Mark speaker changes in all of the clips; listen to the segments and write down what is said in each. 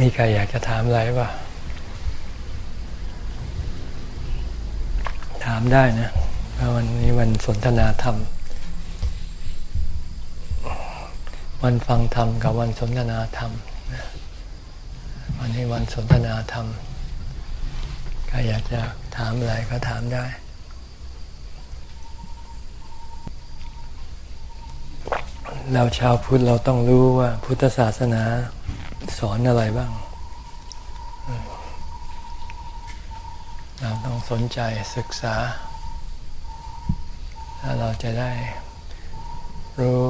Speaker 1: มีใครอยากจะถามอะไรป่ะถามได้นะวันนี้วันสนทนาธรรม วันฟังธรรมกับวันสนทนาธรรม วันนี้วันสนทนาธรรมใครอยากจะถามอะไรก็ถามได้เราชาวพุทธเราต้องรู้ว่าพุทธศาสนา สอนอะไรบ้าง เราต้องสนใจศึกษา แล้วเราจะได้รู้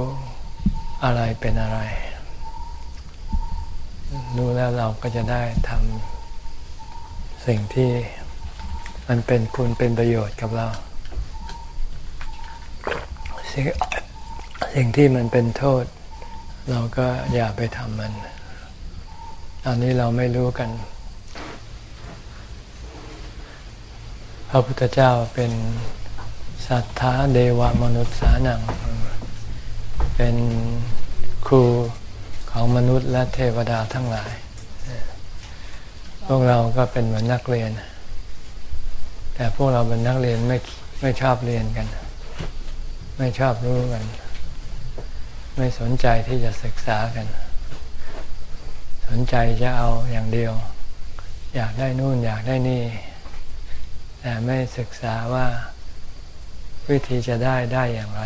Speaker 1: อะไรเป็นอะไร รู้แล้วเราก็จะได้ทำสิ่งที่มันเป็นคุณเป็นประโยชน์กับเรา สิ่งที่มันเป็นโทษ เราก็อย่าไปทำมัน อนนี้เราไม่รู้กัน พระพุทธเจ้าเป็นสัทธาเดวมนุษย์สานัง เป็นครูของมนุษย์และเทวดาทั้งหลาย พวกเราก็เป็นเหมือนนักเรียน แต่พวกเราเป็นนักเรียนไม่ไม่ชอบเรียนกัน ไม่ชอบรู้กัน ไม่สนใจที่จะศึกษากัน สนใจจะเอาอย่างเดียว อยากได้นู่นอยากได้นี่ แต่ไม่ศึกษาว่าวิธีจะได้ได้อย่างไร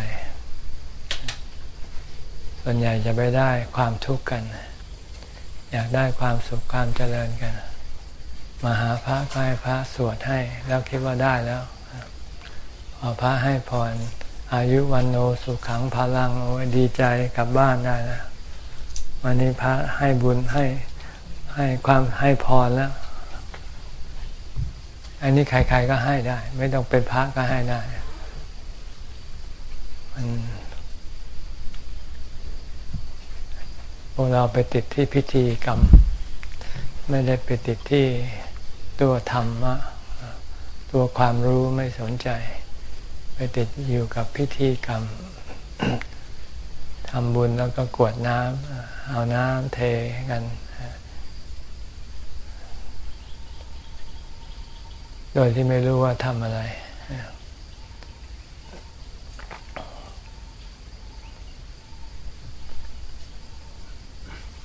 Speaker 1: ส่วนใหญ่จะไปได้ความทุกข์กัน อยากได้ความสุขความเจริญกัน มาหาพระก็ให้พระสวดให้ แล้วคิดว่าได้แล้ว พอพระให้พรอายุวันโนสุขังพลังโอ้ดีใจกลับบ้านได้แล้ว วันนี้พระให้บุญให้ให้ความให้พรแล้ว อันนี้ใครๆก็ให้ได้ ไม่ต้องเป็นพระก็ให้ได้มันพวกเราไปติดที่พิธีกรรม ไม่ได้ไปติดที่ตัวธรรมะ ตัวความรู้ไม่สนใจ ไปติดอยู่กับพิธีกรรม ทำบุญแล้วก็กวดน้ำเอาน้ำเทกัน โดยที่ไม่รู้ว่าทำอะไร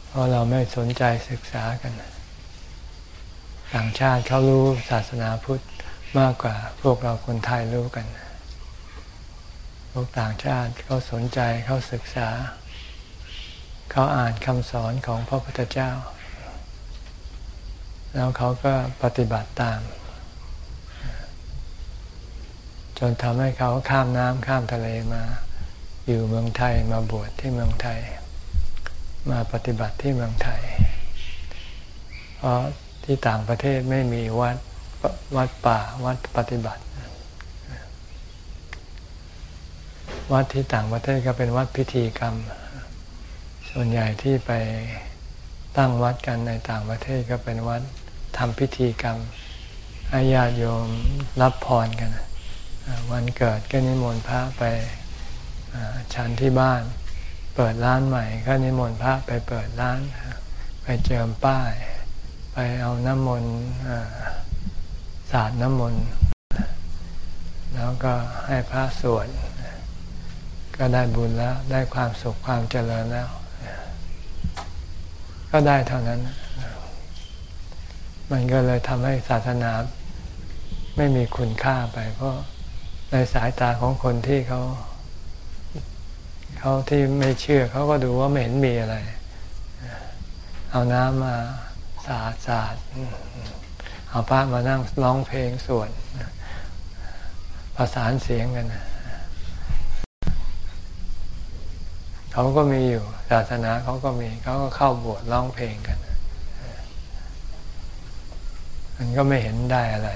Speaker 1: เพราะเราไม่สนใจศึกษากัน ต่างชาติเขารู้ศาสนาพุทธมากกว่าพวกเราคนไทยรู้กัน พวกต่างชาติเขาสนใจเขาศึกษา เขาอ่านคำสอนของพระพุทธเจ้า แล้วเขาก็ปฏิบัติตาม จนทำให้เขาข้ามน้ำข้ามทะเลมา อยู่เมืองไทยมาบวชที่เมืองไทย มาปฏิบัติที่เมืองไทย เพราะที่ต่างประเทศไม่มีวัดวัดป่าวัดปฏิบัติ วัดที่ต่างประเทศก็เป็นวัดพิธีกรรม ส่วนใหญ่ที่ไปตั้งวัดกันในต่างประเทศก็เป็นวัดทำพิธีกรรมให้ญาติโยมรับพรกัน วันเกิดก็นิมนต์พระไปฉันที่บ้าน เปิดร้านใหม่ก็นิมนต์พระไปเปิดร้าน ไปเจิมป้าย ไปเอาน้ำมนต์สาดน้ำมนต์แล้วก็ให้พระสวด ก็ได้บุญแล้วได้ความสุขความเจริญแล้ว ก็ได้เท่านั้น มันก็เลยทำให้ศาสนาไม่มีคุณค่าไป เพราะในสายตาของคนที่เขาเขาที่ไม่เชื่อเขาก็ดูว่าไม่เห็นมีอะไร เอาน้ำมาสาดสาดเอาพระมานั่งร้องเพลงสวดประสานเสียงกันนะ เขาก็มีอยู่ศาสนาเขาก็มีเขาก็เข้าบวชร้องเพลงกัน มันก็ไม่เห็นได้อะไร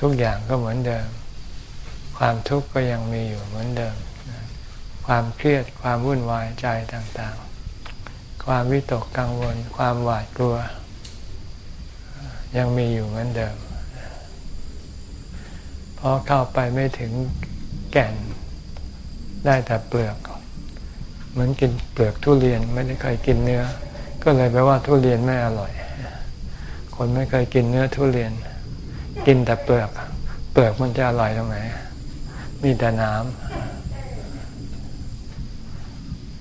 Speaker 1: ทุกอย่างก็เหมือนเดิม ความทุกข์ก็ยังมีอยู่เหมือนเดิม ความเครียดความวุ่นวายใจต่างๆ ความวิตกกังวล ความหวาดกลัว ยังมีอยู่เหมือนเดิม เพราะเข้าไปไม่ถึงแก่นได้แต่เปลือกเหมือนกินเปลือกทุเรียนไม่ได้เคยกินเนื้อ ก็เลยแปลว่าทุเรียนไม่อร่อย คนไม่เคยกินเนื้อทุเรียน กินแต่เปลือก เปลือกมันจะอร่อยตรงไหนมีแต่น้ำ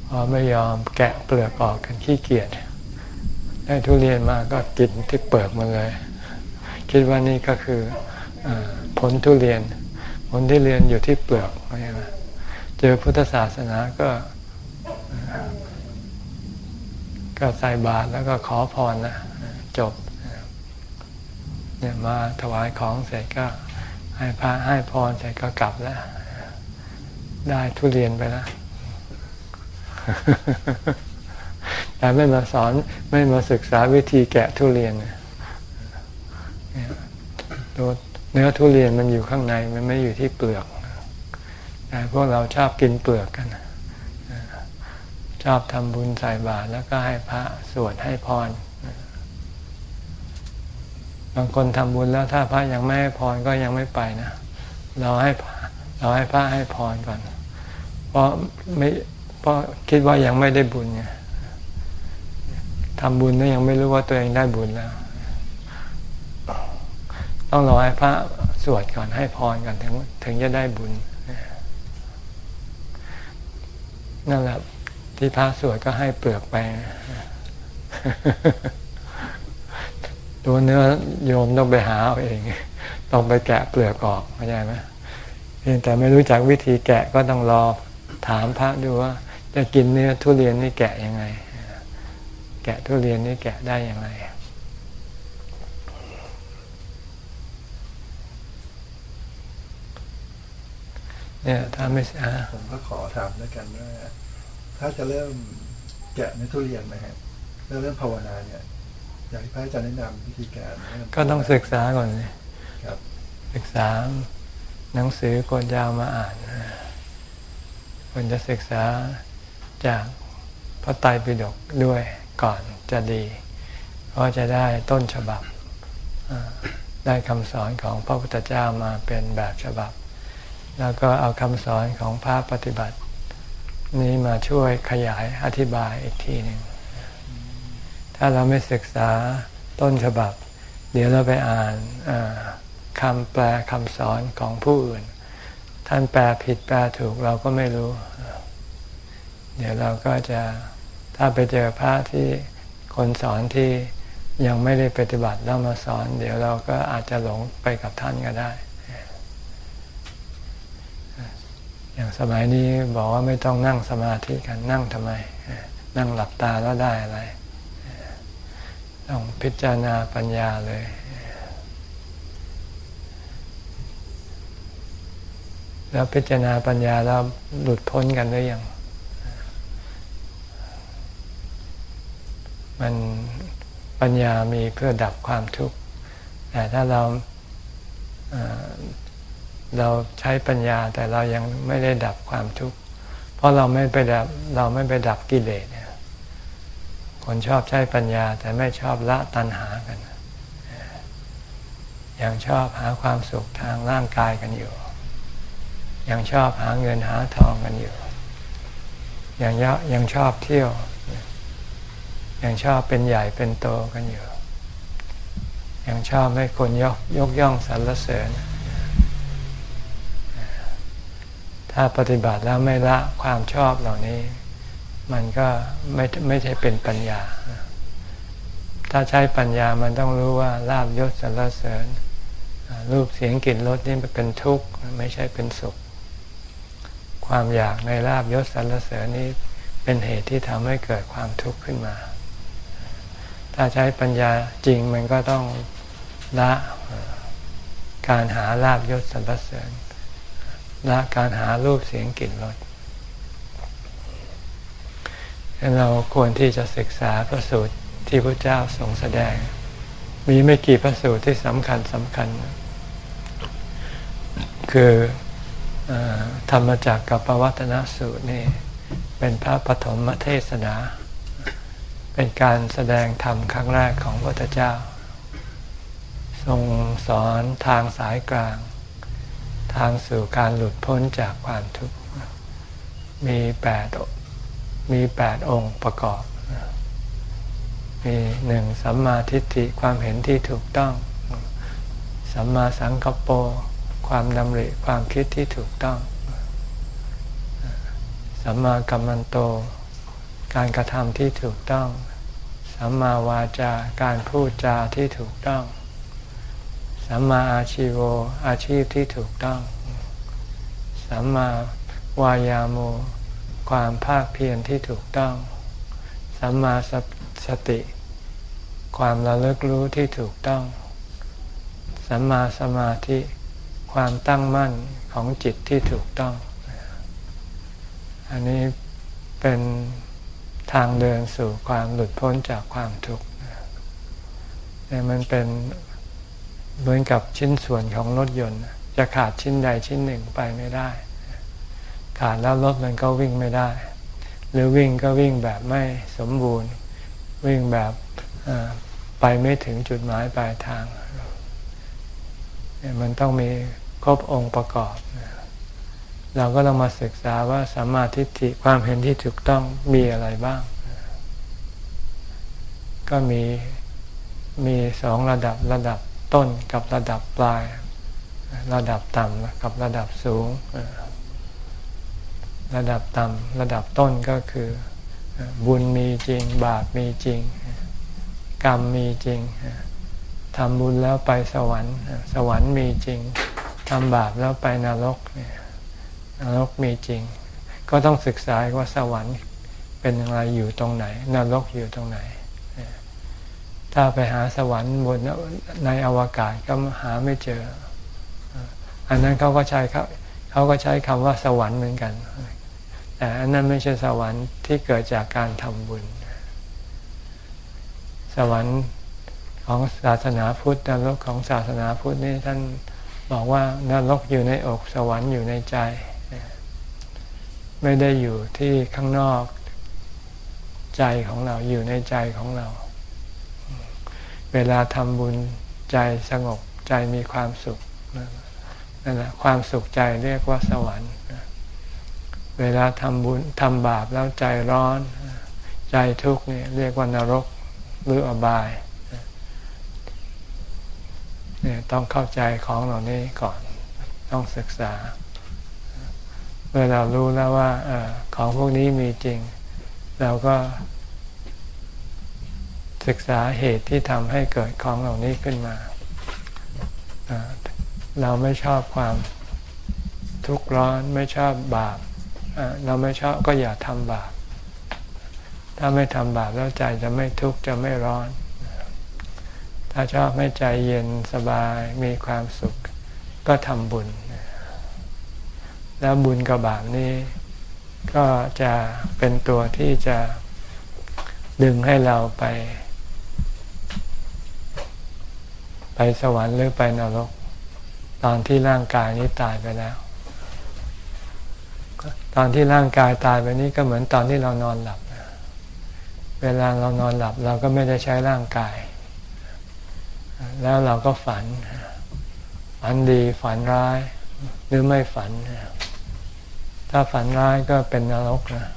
Speaker 1: พอไม่ยอมแกะเปลือกออกกันขี้เกียจได้ทุเรียนมาก็กินที่เปลือกมาเลย คิดว่านี่ก็คือ ผลทุเรียน ผลที่เรียนอยู่ที่เปลือกใช่ไหมเจอพุทธศาสนาก็ก็ใส่บาตรแล้วก็ขอพรนะจบเนี่ยมาถวายของเสร็จก็ให้พระให้พรเสร็จก็กลับแล้ว ได้ทุเรียนไปแล้วแต่ไม่มาสอนไม่มาศึกษาวิธีแกะทุเรียนตัว เนื้อทุเรียนมันอยู่ข้างในมันไม่อยู่ที่เปลือกแต่พวกเราชอบกินเปลือกกันชอบทำบุญใส่บาตรแล้วก็ให้พระสวดให้พรบางคนทำบุญแล้วถ้าพระยังไม่ให้พรก็ยังไม่ไปนะเราให้เราให้พระให้พรก่อน เพราะไม่เพราะคิดว่ายังไม่ได้บุญไงทำบุญแล้วยังไม่รู้ว่าตัวเองได้บุญแล้ว ต้องรอให้พระสวดก่อนให้พรก่อนถึงถึงจะได้บุญนั่นแหละที่พระสวดก็ให้เปลือกไป ตัวเนื้อโยมต้องไปหาเอาเอง ต้องไปแกะเปลือกออกเข้าใจไหมเพียงแต่ไม่รู้จักวิธีแกะก็ต้องรอถามพระดูว่า จะกินเนื้อทุเรียนนี่แกะยังไง แกะทุเรียนนี่แกะได้ยังไง เนี่ยถ้าไม่อ่า
Speaker 2: ผมก็ขอถามด้วยกันว่าถ้าจะเริ่มแกะในทุเรียนนะฮะแล้วเริ่มภาวนาเนี่ยอยากให้พระอาจารย์แนะนำวิธีการ
Speaker 1: ก็ต้องศึกษาก่อนเลยครับศึกษาหนังสือกนยาวมาอ่านควรจะศึกษาจากพระไตรปิฎกด้วยก่อนจะดี เพราะจะได้ต้นฉบับได้คำสอนของพระพุทธเจ้ามาเป็นแบบฉบับ แล้วก็เอาคำสอนของพระปฏิบัติ นี้มาช่วยขยายอธิบายอีกทีหนึ่งถ้าเราไม่ศึกษาต้นฉบับ เดี๋ยวเราไปอ่านคำแปลคำสอนของผู้อื่น ท่านแปลผิดแปลถูกเราก็ไม่รู้ เดี๋ยวเราก็จะถ้าไปเจอพระที่คนสอนที่ยังไม่ได้ปฏิบัติแล้วมาสอน เดี๋ยวเราก็อาจจะหลงไปกับท่านก็ได้ อย่างสมัยนี้บอกว่าไม่ต้องนั่งสมาธิกันนั่งทำไม นั่งหลับตาแล้วได้อะไร ต้องพิจารณาปัญญาเลย แล้วพิจารณาปัญญาแล้วหลุดพ้นกันหรือยังมันปัญญามีเพื่อดับความทุกข์แต่ถ้าเรา เราใช้ปัญญาแต่เรายังไม่ได้ดับความทุกข์ เพราะเราไม่ไปดับเราไม่ไปดับกิเลสเนี่ยคนชอบใช้ปัญญาแต่ไม่ชอบละตัณหากันยังชอบหาความสุขทางร่างกายกันอยู่ ยังชอบหาเงินหาทองกันอยู่ ยังยยังชอบเที่ยว ยังชอบเป็นใหญ่เป็นโตกันอยู่ ยังชอบให้คนยกยกย่องสรรเสริญ ถ้าปฏิบัติแล้วไม่ละความชอบเหล่านี้ มันก็ไม่ไม่ใช่เป็นปัญญา ถ้าใช้ปัญญามันต้องรู้ว่าลาบยศสรรเสริญรูปเสียงกลิ่นรสนี่เป็นทุกข์ไม่ใช่เป็นสุข ความอยากในลาบยศสรรเสริญนี้เป็นเหตุที่ทำให้เกิดความทุกข์ขึ้นมา ถ้าใช้ปัญญาจริงมันก็ต้องละการหาลาบยศสรรเสริญ ละการหารูปเสียงกลิ่นรสเราควรที่จะศึกษาพระสูตรที่พระเจ้าทรงแสดง มีไม่กี่พระสูตรที่สำคัญสำคัญ คือธรรมจักกับปวัตนสูตรนี่เป็นพระปฐมเทศนา เป็นการแสดงธรรมครั้งแรกของพระพุทธเจ้า ทรงสอนทางสายกลาง ทางสู่การหลุดพ้นจากความทุกข์ มีแปดมีแปดองค์ประกอบ มีหนึ่งสัมมาทิฏฐิความเห็นที่ถูกต้อง สัมมาสังกัปโปความดำริความคิดที่ถูกต้อง สัมมากัมมันโต การกระทำที่ถูกต้อง สัมมาวาจาการพูดจาที่ถูกต้อง สัมมาอาชีโวอาชีพที่ถูกต้อง สัมมาวายาโม ความภาคเพียรที่ถูกต้อง สัมมาสติ ความระลึกรู้ที่ถูกต้อง สัมมาสมาธิ ความตั้งมั่นของจิตที่ถูกต้อง อันนี้เป็นทางเดินสู่ความหลุดพ้นจากความทุกข์นี่มันเป็น เหมือนกับชิ้นส่วนของรถยนต์ จะขาดชิ้นใดชิ้นหนึ่งไปไม่ได้ ขาดแล้วรถมันก็วิ่งไม่ได้ หรือวิ่งก็วิ่งแบบไม่สมบูรณ์ วิ่งแบบไปไม่ถึงจุดหมายปลายทาง มันต้องมีครบองค์ประกอบ เราก็ต้องมาศึกษาว่าสัมมาทิฏฐิความเห็นที่ถูกต้องมีอะไรบ้าง ก็มีมีสองระดับระดับ ต้นกับระดับปลาย ระดับต่ำกับระดับสูง ระดับต่ำระดับต้นก็คือ บุญมีจริง บาปมีจริง กรรมมีจริงทำบุญแล้วไปสวรรค์ สวรรค์มีจริงทำบาปแล้วไปนรกนรกมีจริง ก็ต้องศึกษาว่าสวรรค์เป็นอะไรอยู่ตรงไหน นรกอยู่ตรงไหน ถ้าไปหาสวรรค์บนในอวกาศก็หาไม่เจอ อันนั้นเขาก็ใช้เขาเขาก็ใช้คำว่าสวรรค์เหมือนกัน แต่อันนั้นไม่ใช่สวรรค์ที่เกิดจากการทำบุญ สวรรค์ของศาสนาพุทธนรกของศาสนาพุทธนี่ท่านบอกว่านรกอยู่ในอกสวรรค์อยู่ในใจ ไม่ได้อยู่ที่ข้างนอกใจของเราอยู่ในใจของเรา เวลาทำบุญใจสงบใจมีความสุขนั่นแหละความสุขใจเรียกว่าสวรรค์ เวลาทำบุญทำบาปแล้วใจร้อน ใจทุกข์เนี่ยเรียกว่านรกหรืออบายเนี่ยต้องเข้าใจของเหล่านี้ก่อนต้องศึกษา เมื่อเรารู้แล้วว่าอของพวกนี้มีจริง เราก็ ศึกษาเหตุที่ทำให้เกิดของเหล่านี้ขึ้นมา เราไม่ชอบความทุกข์ร้อนไม่ชอบบาปเราไม่ชอบก็อย่าทำบาป ถ้าไม่ทำบาปแล้วใจจะไม่ทุกข์จะไม่ร้อน ถ้าชอบให้ใจเย็นสบายมีความสุขก็ทำบุญ แล้วบุญกับบาปนี้ ก็จะเป็นตัวที่จะดึงให้เราไป ไปสวรรค์หรือไปนรก ตอนที่ร่างกายนี้ตายไปแล้ว ตอนที่ร่างกายตายไปนี้ก็เหมือนตอนที่เรานอนหลับ เวลาเรานอนหลับเราก็ไม่ได้ใช้ร่างกาย แล้วเราก็ฝัน ฝันดีฝันร้ายหรือไม่ฝัน ถ้าฝันร้ายก็เป็นนรกนะ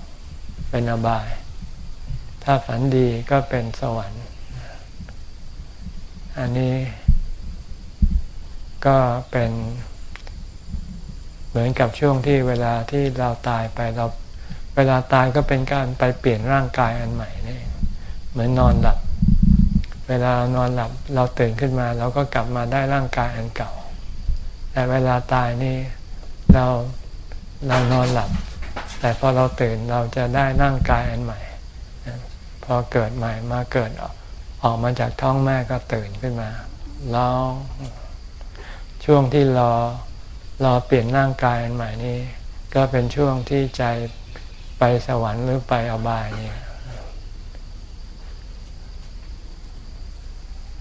Speaker 1: เป็นอบาย ถ้าฝันดีก็เป็นสวรรค์ อันนี้ ก็เป็นเหมือนกับช่วงที่เวลาที่เราตายไปเราเวลาตายก็เป็นการไปเปลี่ยนร่างกายอันใหม่นี่เหมือนนอนหลับ เวลานอนหลับเราตื่นขึ้นมาเราก็กลับมาได้ร่างกายอันเก่า แต่เวลาตายนี่เราเรานอนหลับ แต่พอเราตื่นเราจะได้ร่างกายอันใหม่ พอเกิดใหม่มาเกิดออกมาจากท้องแม่ก็ตื่นขึ้นมาร้อง ช่วงที่รอรอเปลี่ยนร่างกายอันใหม่นี้ ก็เป็นช่วงที่ใจไปสวรรค์หรือไปอบายเนี่ย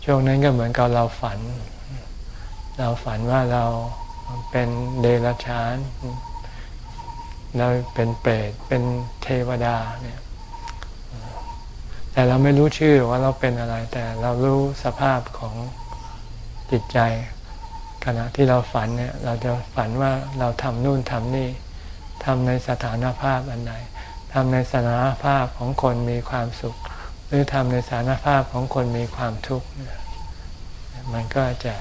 Speaker 1: ช่วงนั้นก็เหมือนกับเราฝัน เราฝันว่าเราเป็นเดรัจฉาน เราเป็นเปรตเป็นเทวดาเนี่ยแต่เราไม่รู้ชื่อว่าเราเป็นอะไร แต่เรารู้สภาพของจิตใจ ขณะที่เราฝันเนี่ยเราจะฝันว่าเราทำนู่นทำนี่ทำในสถานภาพอันใดทำในสถานภาพของคนมีความสุข หรือทำในสถานภาพของคนมีความทุกข์มันก็จะ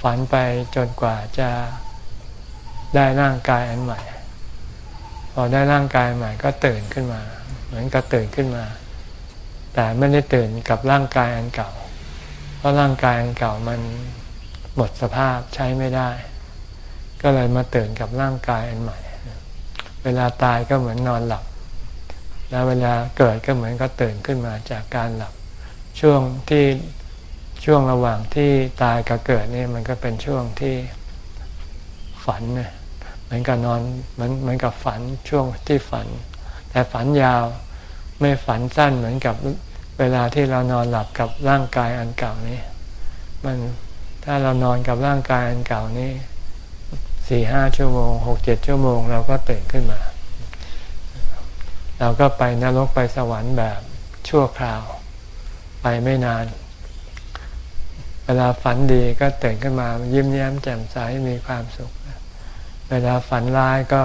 Speaker 1: ฝันไปจนกว่าจะได้ร่างกายอันใหม่ พอได้ร่างกายใหม่ก็ตื่นขึ้นมา เหมือนกับตื่นขึ้นมา แต่ไม่ได้ตื่นกับร่างกายอันเก่า เพราะร่างกายอันเก่ามัน หมดสภาพใช้ไม่ได้ ก็เลยมาตื่นกับร่างกายอันใหม่ เวลาตายก็เหมือนนอนหลับ แล้วเวลาเกิดก็เหมือนก็ตื่นขึ้นมาจากการหลับ ช่วงที่ช่วงระหว่างที่ตายกับเกิดนี่มันก็เป็นช่วงที่ฝันเนี่ยเหมือนกับนอนเหมือนเหมือนกับฝันช่วงที่ฝัน แต่ฝันยาวไม่ฝันสั้นเหมือนกับเวลาที่เรานอนหลับกับร่างกายอันเก่านี้ มัน ถ้าเรานอนกับร่างกายอันเก่านี้สี่ห้าชั่วโมงหกเจ็ดชั่วโมง เราก็ตื่นขึ้นมา เราก็ไปนรกไปสวรรค์แบบชั่วคราว ไปไม่นาน เวลาฝันดีก็ตื่นขึ้นมา ยิ้มแย้มแจ่มใสมีความสุข เวลาฝันร้ายก็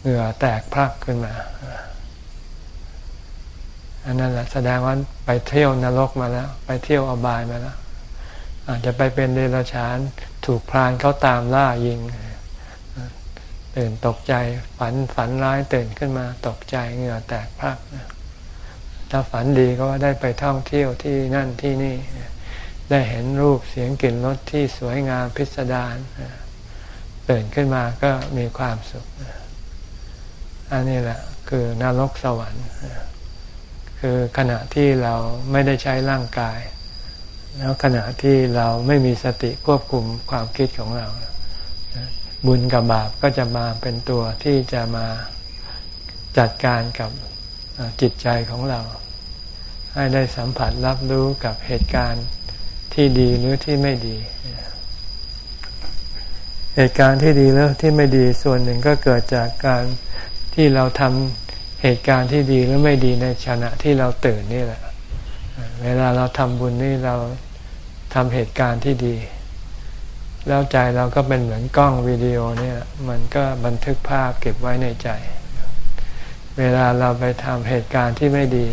Speaker 1: เหงื่อแตกพรักขึ้นมาอันนั้นแหละแสดงว่าไปเที่ยวนรกมาแล้ว ไปเที่ยวอบายมาแล้ว อาจจะไปเป็นเดรัจฉานถูกพรานเขาตามล่ายิง ตื่นตกใจฝันฝันร้ายตื่นขึ้นมาตกใจเหงื่อแตกพรักถ้าฝันดีก็ได้ไปท่องเที่ยวที่นั่นที่นี่ ได้เห็นรูปเสียงกลิ่นรสที่สวยงามพิสดารตื่นขึ้นมาก็มีความสุข อันนี้แหละคือนรกสวรรค์ คือขณะที่เราไม่ได้ใช้ร่างกาย แล้วขณะที่เราไม่มีสติควบคุมความคิดของเรา บุญกับบาปก็จะมาเป็นตัวที่จะมาจัดการกับจิตใจของเรา ให้ได้สัมผัสรับรู้กับเหตุการณ์ที่ดีหรือที่ไม่ดี เหตุการณ์ที่ดีแล้วที่ไม่ดีส่วนหนึ่งก็เกิดจากการที่เราทำเหตุการณ์ที่ดีหรือไม่ดีในขณะที่เราตื่นนี่แหละเวลาเราทำบุญนี่เรา ทำเหตุการณ์ที่ดี แล้วใจเราก็เป็นเหมือนกล้องวิดีโอเนี่ยมันก็บันทึกภาพเก็บไว้ในใจ เวลาเราไปทำเหตุการณ์ที่ไม่ดี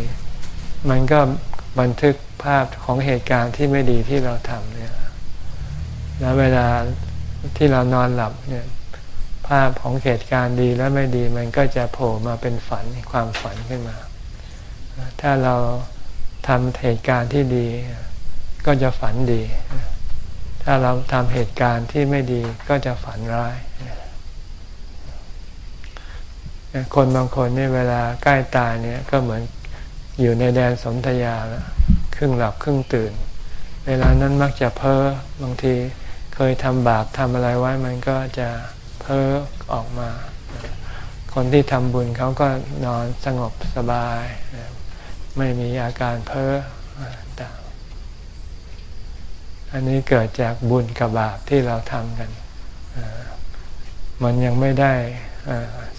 Speaker 1: มันก็บันทึกภาพของเหตุการณ์ที่ไม่ดีที่เราทำเนี่ยแล้วเวลาที่เรานอนหลับเนี่ยภาพของเหตุการณ์ดีและไม่ดีมันก็จะโผล่มาเป็นฝันความฝันขึ้นมา ถ้าเราทำเหตุการณ์ที่ดี ก็จะฝันดี ถ้าเราทำเหตุการณ์ที่ไม่ดีก็จะฝันร้าย คนบางคนนี่เวลาใกล้ตายเนี่ยก็เหมือนอยู่ในแดนสนธยาแล้วครึ่งหลับครึ่งตื่น เวลานั้นมักจะเพ้อบางทีเคยทำบาปทำอะไรไว้มันก็จะเพ้อออกมา คนที่ทำบุญเขาก็นอนสงบสบาย ไม่มีอาการเพ้อ อันนี้เกิดจากบุญกับบาปที่เราทำกัน มันยังไม่ได้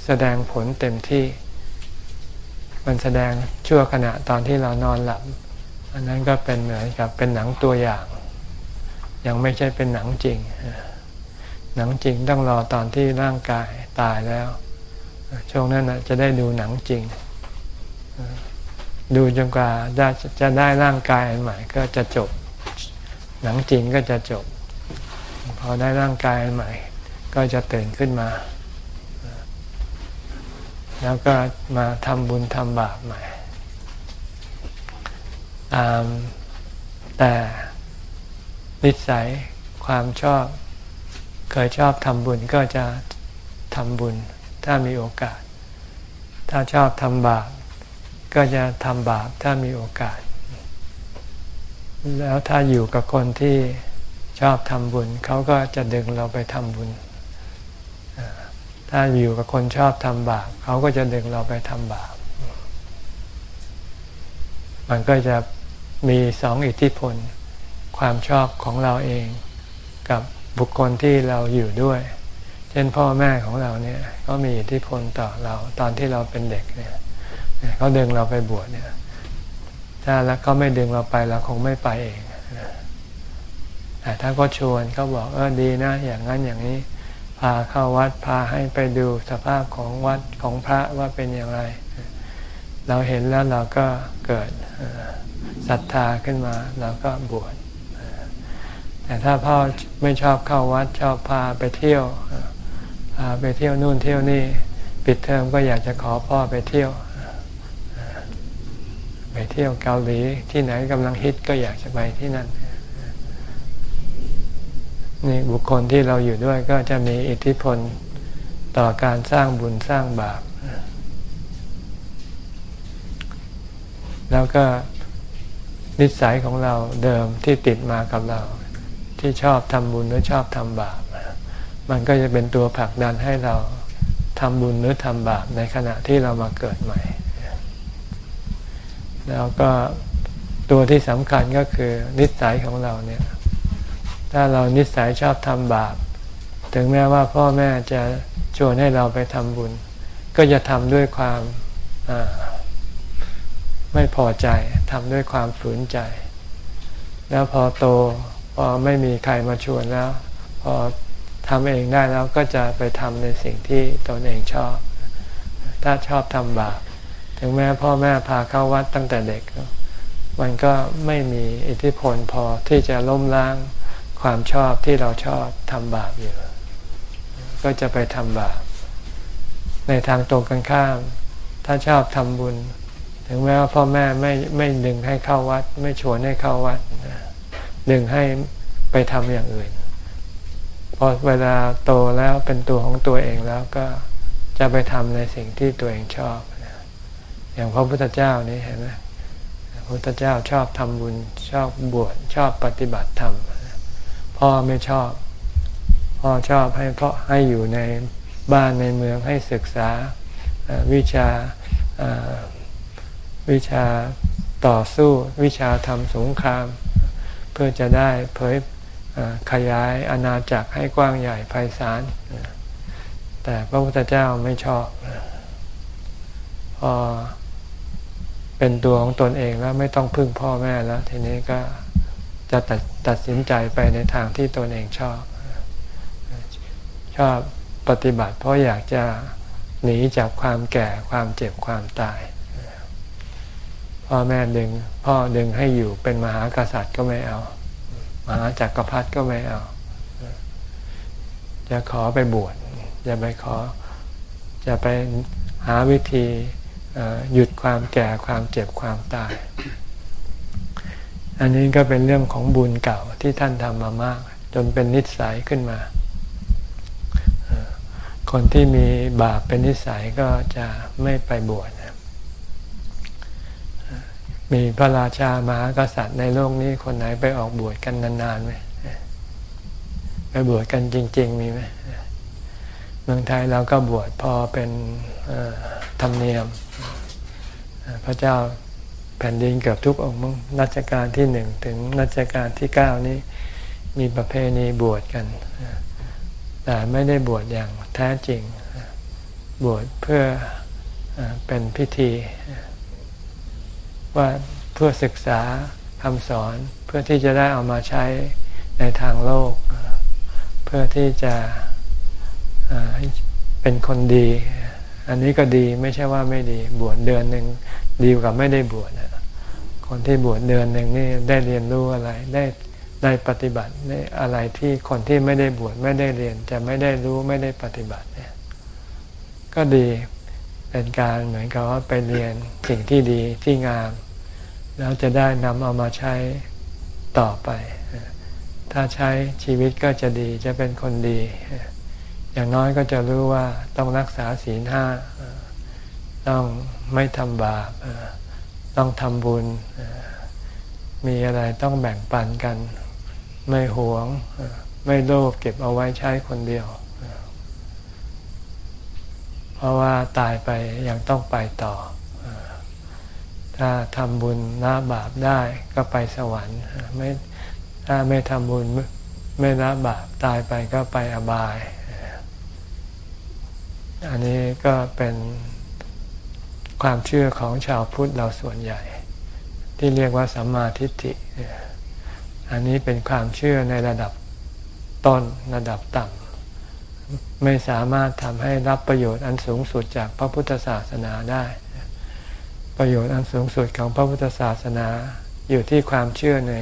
Speaker 1: แสดงผลเต็มที่ มันแสดงชั่วขณะตอนที่เรานอนหลับ อันนั้นก็เป็นเหมือนกับเป็นหนังตัวอย่าง ยังไม่ใช่เป็นหนังจริง หนังจริงต้องรอตอนที่ร่างกายตายแล้ว ช่วงนั้นจะได้ดูหนังจริง ดูจนกว่าจะได้ร่างกายใหม่ก็จะจบ หนังจริงก็จะจบ พอได้ร่างกายใหม่ ก็จะตื่นขึ้นมา แล้วก็มาทำบุญทำบาปใหม่ตามแต่นิสัยความชอบ เคยชอบทำบุญก็จะทำบุญ ถ้ามีโอกาส ถ้าชอบทำบาปก็จะทำบาปถ้ามีโอกาส แล้วถ้าอยู่กับคนที่ชอบทำบุญเขาก็จะดึงเราไปทำบุญ ถ้าอยู่กับคนชอบทำบาปเขาก็จะดึงเราไปทำบาป มันก็จะมีสองอิทธิพล ความชอบของเราเอง กับบุคคลที่เราอยู่ด้วย เช่นพ่อแม่ของเราเนี่ยก็มีอิทธิพลต่อเราตอนที่เราเป็นเด็กเนี่ยเขาดึงเราไปบวชเนี่ย ถ้าแล้วเขาไม่ดึงเราไปเราคงไม่ไปเองแต่ถ้าก็ชวนเขาบอกเออดีนะ อย่างนั้นอย่างนี้ พาเข้าวัดพาให้ไปดูสภาพของวัดของพระว่าเป็นอย่างไร เราเห็นแล้วเราก็เกิดศรัทธาขึ้นมาเราก็บวชแต่ถ้าพ่อไม่ชอบเข้าวัดชอบพาไปเที่ยวพาไปเที่ยวนู่นเที่ยวนี่ ปิดเทอมก็อยากจะขอพ่อไปเที่ยว ไปเที่ยวเกาหลีที่ไหนกำลังฮิตก็อยากจะไปที่นั่นนี่บุคคลที่เราอยู่ด้วยก็จะมีอิทธิพลต่อการสร้างบุญสร้างบาป แล้วก็นิสัยของเราเดิมที่ติดมากับเรา ที่ชอบทำบุญหรือชอบทำบาป มันก็จะเป็นตัวผลักดันให้เราทำบุญหรือทำบาปในขณะที่เรามาเกิดใหม่ แล้วก็ตัวที่สำคัญก็คือนิสัยของเราเนี่ย ถ้าเรานิสัยชอบทำบาป ถึงแม้ว่าพ่อแม่จะชวนให้เราไปทำบุญ ก็จะทำด้วยความไม่พอใจทำด้วยความฝืนใจ แล้วพอโตพอไม่มีใครมาชวนแล้ว พอทำเองได้แล้วก็จะไปทำในสิ่งที่ตนเองชอบ ถ้าชอบทำบาป ถึงแม้พ่อแม่พาเข้าวัดตั้งแต่เด็ก มันก็ไม่มีอิทธิพลพอที่จะล้มล้างความชอบที่เราชอบทำบาปอยู่ ก็จะไปทำบาป ในทางตรงกันข้าม ถ้าชอบทำบุญ ถึงแม้ว่าพ่อแม่ไม่ไม่ดึงให้เข้าวัด ไม่ชวนให้เข้าวัด ดึงให้ไปทำอย่างอื่น พอเวลาโตแล้วเป็นตัวของตัวเองแล้วก็จะไปทำในสิ่งที่ตัวเองชอบ อย่างพระพุทธเจ้านี่เห็นไหมพระพุทธเจ้าชอบทำบุญชอบบวชชอบปฏิบัติธรรมพ่อไม่ชอบ พ่อชอบให้พ่อให้อยู่ในบ้านในเมืองให้ศึกษาวิชาวิชาต่อสู้วิชาทำสงคราม เพื่อจะได้เผยขยายอาณาจักรให้กว้างใหญ่ไพศาลแต่พระพุทธเจ้าไม่ชอบพอ เป็นตัวของตนเองแล้วไม่ต้องพึ่งพ่อแม่แล้ว ทีนี้ก็จะตัดตัดสินใจไปในทางที่ตนเองชอบ ชอบปฏิบัติ เพราะอยากจะหนีจากความแก่ความเจ็บความตาย พ่อแม่ดึง พ่อดึงให้อยู่เป็นมหากษัตริย์ก็ไม่เอา มหาจักรพรรดิก็ไม่เอา จะขอไปบวชจะไปขอจะไปหาวิธี หยุดความแก่ความเจ็บความตาย อันนี้ก็เป็นเรื่องของบุญเก่าที่ท่านทำมามาก จนเป็นนิสัยขึ้นมา คนที่มีบาปเป็นนิสัยก็จะไม่ไปบวชมีพระราชามหากษัตริย์ในโลกนี้คนไหนไปออกบวชกันนานๆไหมไปบวชกันจริง ๆ มีไหม เมืองไทยเราก็บวชพอเป็นธรรมเนียม พระเจ้าแผ่นดินเกือบทุกองค์รัชกาลที่หนึ่งถึงรัชกาลที่เก้านี้มีประเพณีบวชกัน แต่ไม่ได้บวชอย่างแท้จริง บวชเพื่อเป็นพิธี ว่าเพื่อศึกษาคำสอนเพื่อที่จะได้เอามาใช้ในทางโลก เพื่อที่จะ เป็นคนดี อันนี้ก็ดีไม่ใช่ว่าไม่ดีบวชเดือนหนึ่งดีกว่าไม่ได้บวชคนที่บวชเดือนหนึ่งนี่ได้เรียนรู้อะไรได้ได้ปฏิบัติได้อะไรที่คนที่ไม่ได้บวชไม่ได้เรียน จะไม่ได้รู้ไม่ได้ปฏิบัติเนี่ยก็ดีเป็นการเหมือนกับว่าไปเรียนสิ่งที่ดีที่งาม แล้วจะได้นำเอามาใช้ต่อไป ถ้าใช้ชีวิตก็จะดีจะเป็นคนดี อย่างน้อยก็จะรู้ว่าต้องรักษาศีลห้าต้องไม่ทำบาปต้องทำบุญ มีอะไรต้องแบ่งปันกัน ไม่หวง ไม่โลภเก็บเอาไว้ใช้คนเดียว เพราะว่าตายไปยังต้องไปต่อ ถ้าทำบุญละบาปได้ก็ไปสวรรค์ไม่ถ้าไม่ทำบุญไม่ละบาปตายไปก็ไปอบาย อันนี้ก็เป็นความเชื่อของชาวพุทธเราส่วนใหญ่ ที่เรียกว่าสัมมาทิฏฐิ อันนี้เป็นความเชื่อในระดับต้นระดับต่ำไม่สามารถทำให้รับประโยชน์อันสูงสุดจากพระพุทธศาสนาได้ ประโยชน์อันสูงสุดของพระพุทธศาสนาอยู่ที่ความเชื่อใน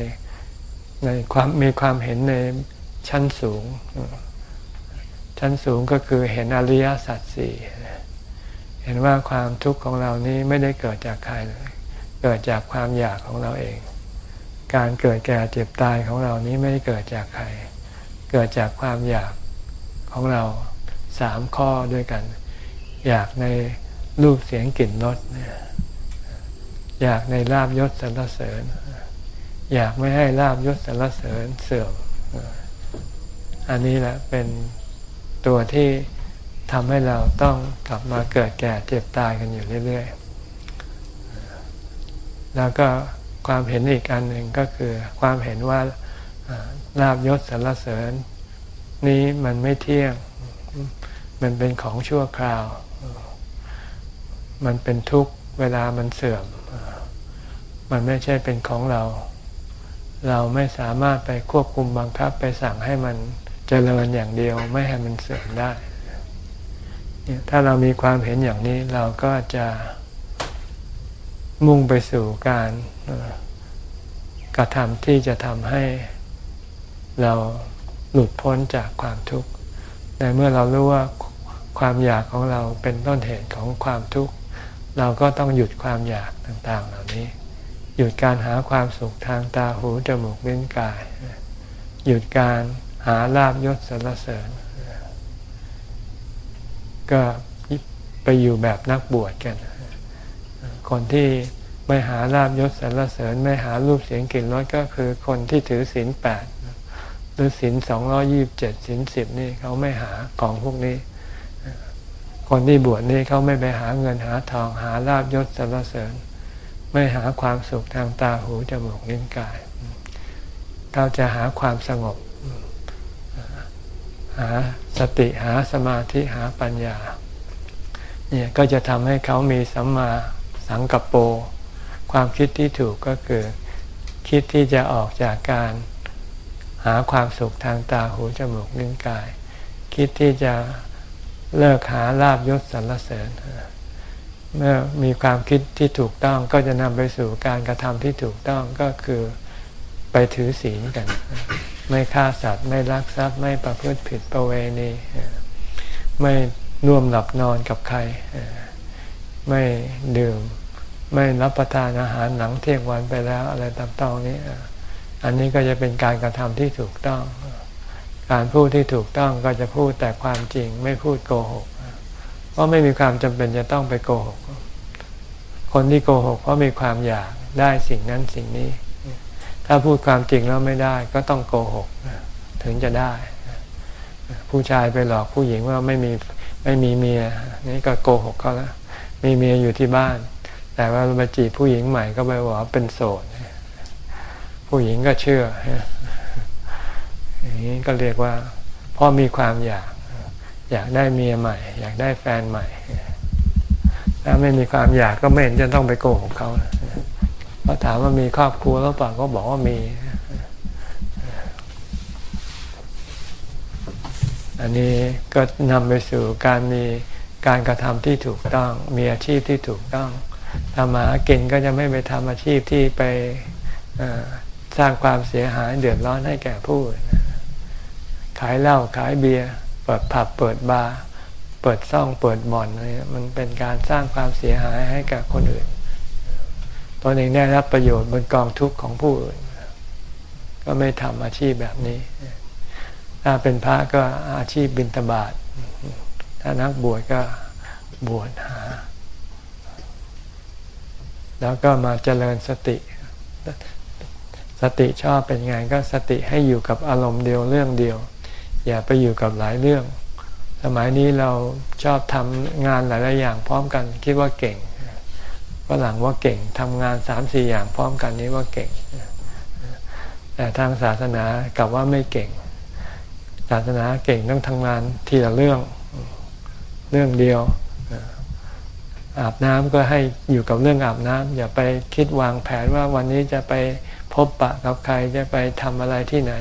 Speaker 1: ในความมีความเห็นในชั้นสูง ชั้นสูงก็คือเห็นอริยสัจสี่เห็นว่าความทุกข์ของเรานี้ไม่ได้เกิดจากใครเลย เกิดจากความอยากของเราเอง การเกิดแก่เจ็บตายของเรานี้ไม่ได้เกิดจากใคร เกิดจากความอยากของเราสามข้อด้วยกัน อยากในรูปเสียงกลิ่นรสอยากในลาบยศสรรเสริญ อยากไม่ให้ลาบยศสรรเสริญเสื่อมอันนี้แหละเป็น ตัวที่ทำให้เราต้องกลับมาเกิดแก่เจ็บตายกันอยู่เรื่อยๆ แล้วก็ความเห็นอีกอันหนึ่งก็คือความเห็นว่าลาบยศสรรเสริญ นี้มันไม่เที่ยง มันเป็นของชั่วคราว มันเป็นทุกข์เวลามันเสื่อม มันไม่ใช่เป็นของเรา เราไม่สามารถไปควบคุมบังคับไปสั่งให้มัน เจริญอย่างเดียวไม่ให้มันเสื่อมได้ถ้าเรามีความเห็นอย่างนี้เราก็จะมุ่งไปสู่การกระทำที่จะทำให้เราหลุดพ้นจากความทุกข์ในเมื่อเรารู้ว่าความอยากของเราเป็นต้นเหตุของความทุกข์ เราก็ต้องหยุดความอยากต่างๆ เหล่านี้ หยุดการหาความสุขทางตาหูจมูกลิ้นกาย หยุดการ หาลาบยศสรรเสริญ ก็ไปอยู่แบบนักบวชกัน คนที่ไม่หาลาบยศสรรเสริญ ไม่หารูปเสียงกลิ่นรสก็คือคนที่ถือศีลแปดหรือศีลสองร้อยี่บเจ็ดศีลสิบนี่เขาไม่หาของพวกนี้ คนที่บวชนี่เขาไม่ไปหาเงินหาทองหาลาบยศสรรเสริญ ไม่หาความสุขทางตาหูจมูกลิ้นกาย เขาจะหาความสงบ หาสติหาสมาธิหาปัญญาเนี่ยก็จะทำให้เขามีสัมมาสังกปโปความคิดที่ถูกก็คือคิดที่จะออกจากการหาความสุขทางตาหูจมูกลิ้นกาย คิดที่จะเลิกหาลาบยศสรรเสริญ เมื่อมีความคิดที่ถูกต้องก็จะนำไปสู่การกระทำที่ถูกต้องก็คือไปถือศีลกัน ไม่ฆ่าสัตว์ ไม่ลักทรัพย์ ไม่ประพฤติผิดประเวณี ไม่ร่วมหลับนอนกับใคร ไม่ดื่ม ไม่รับประทานอาหารหลังเที่ยงวันไปแล้วอะไรต่างๆนี้ อันนี้ก็จะเป็นการกระทำที่ถูกต้อง การพูดที่ถูกต้องก็จะพูดแต่ความจริง ไม่พูดโกหก เพราะไม่มีความจำเป็นจะต้องไปโกหก คนที่โกหกเพราะมีความอยากได้สิ่งนั้นสิ่งนี้ ถ้าพูดความจริงแล้วไม่ได้ก็ต้องโกหกถึงจะได้ ผู้ชายไปหลอกผู้หญิงว่าไม่มีไม่มีเมียนี่ก็โกหกเขาแล้วมีเมียอยู่ที่บ้าน แต่ว่ามาจีบผู้หญิงใหม่ก็ไปบอกว่าเป็นโสดผู้หญิงก็เชื่ออย่างนี้ก็เรียกว่าพ่อมีความอยาก อยากได้เมียใหม่ อยากได้แฟนใหม่ถ้าไม่มีความอยากก็ไม่เห็นจะต้องไปโกหกเขา พอถามว่ามีครอบครัวแล้วเปล่าก็บอกว่ามี อันนี้ก็นำไปสู่การมีการกระทำที่ถูกต้อง มีอาชีพที่ถูกต้องทำมากินก็จะไม่ไปทำอาชีพที่ไปสร้างความเสียหายเดือดร้อนให้แก่ผู้ขายเหล้าขายเบียร์เปิดผับเปิดบาร์เปิดซ่องเปิดบ่อนนี่มันเป็นการสร้างความเสียหายให้กับคนอื่น ตนเองได้รับประโยชน์บนกองทุกข์ของผู้อื่น ก็ไม่ทำอาชีพแบบนี้ ถ้าเป็นพระก็อาชีพบิณฑบาตถ้านักบวชก็บวชหา แล้วก็มาเจริญสติ สติชอบเป็นไงก็สติให้อยู่กับอารมณ์เดียวเรื่องเดียว อย่าไปอยู่กับหลายเรื่อง สมัยนี้เราชอบทำงานหลายๆอย่างพร้อมกันคิดว่าเก่ง ฝรั่งว่าเก่งทำงานสามสี่อย่างพร้อมกันนี้ว่าเก่ง แต่ทางศาสนากลับว่าไม่เก่ง ศาสนาเก่งต้องทำงานทีละเรื่องเรื่องเดียวอาบน้ำก็ให้อยู่กับเรื่องอาบน้ำอย่าไปคิดวางแผนว่าวันนี้จะไปพบปะกับใครจะไปทำอะไรที่ไหน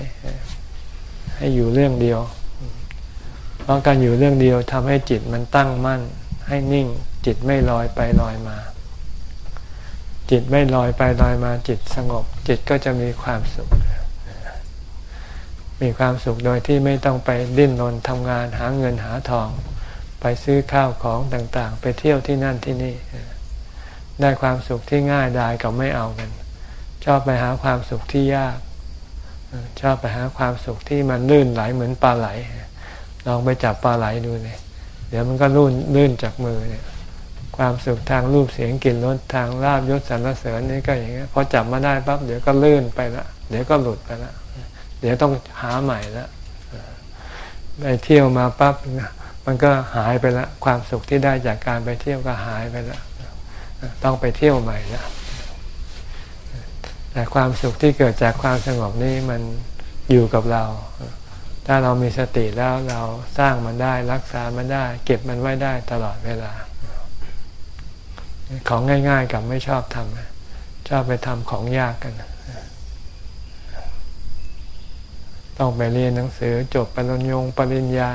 Speaker 1: ให้อยู่เรื่องเดียวเพราะการอยู่เรื่องเดียวทำให้จิตมันตั้งมั่น ให้นิ่งจิตไม่ลอยไปลอยมา จิตไม่ลอยไปลอยมาจิตสงบ จิตก็จะมีความสุข มีความสุขโดยที่ไม่ต้องไปดิ้นรนทำงานหาเงินหาทอง ไปซื้อข้าวของต่างๆ ไปเที่ยวที่นั่นที่นี่ ได้ความสุขที่ง่ายดายกับไม่เอากัน ชอบไปหาความสุขที่ยาก ชอบไปหาความสุขที่มันลื่นไหลเหมือนปลาไหล ลองไปจับปลาไหลดูเลยเดี๋ยวมันก็ลื่นลื่นจากมือเนี่ย ความสุขทางรูปเสียงกลิ่นรสทางลาบยศสรรเสริญนี่ก็อย่างเงี้ยพอจับมาได้ปั๊บเดี๋ยวก็ลื่นไปละเดี๋ยวก็หลุดไปละเดี๋ยวต้องหาใหม่ละไปเที่ยวมาปั๊บมันก็หายไปละความสุขที่ได้จากการไปเที่ยวก็หายไปละต้องไปเที่ยวใหม่ละแต่ความสุขที่เกิดจากความสงบนี่มันอยู่กับเรา ถ้าเรามีสติแล้วเราสร้างมันได้รักษามันได้ เก็บมันไว้ได้ตลอดเวลา ของง่าย ๆกับไม่ชอบทำชอบไปทำของยากกัน ต้องไปเรียนหนังสือจบปริญญงปริญญา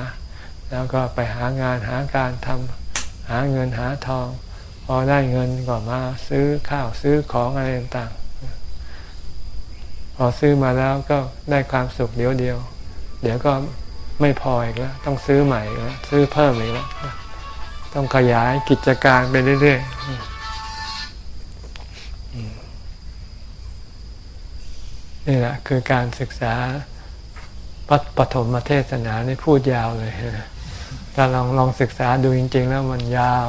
Speaker 1: แล้วก็ไปหางานหาการทำหาเงินหาทอง พอได้เงินก็มาซื้อข้าวซื้อของอะไรต่างพอซื้อมาแล้วก็ได้ความสุขเดียวเดียว เดี๋ยวก็ไม่พออีกแล้ว ต้องซื้อใหม่แล้วซื้อเพิ่มอีกแล้ว ต้องขยายกิจการไปเรื่อยๆ นี่แหละคือการศึกษาปัปฐมเทศนานี่พูดยาวเลยถ้าลองลองศึกษาดูจริง ๆ แล้วมันยาว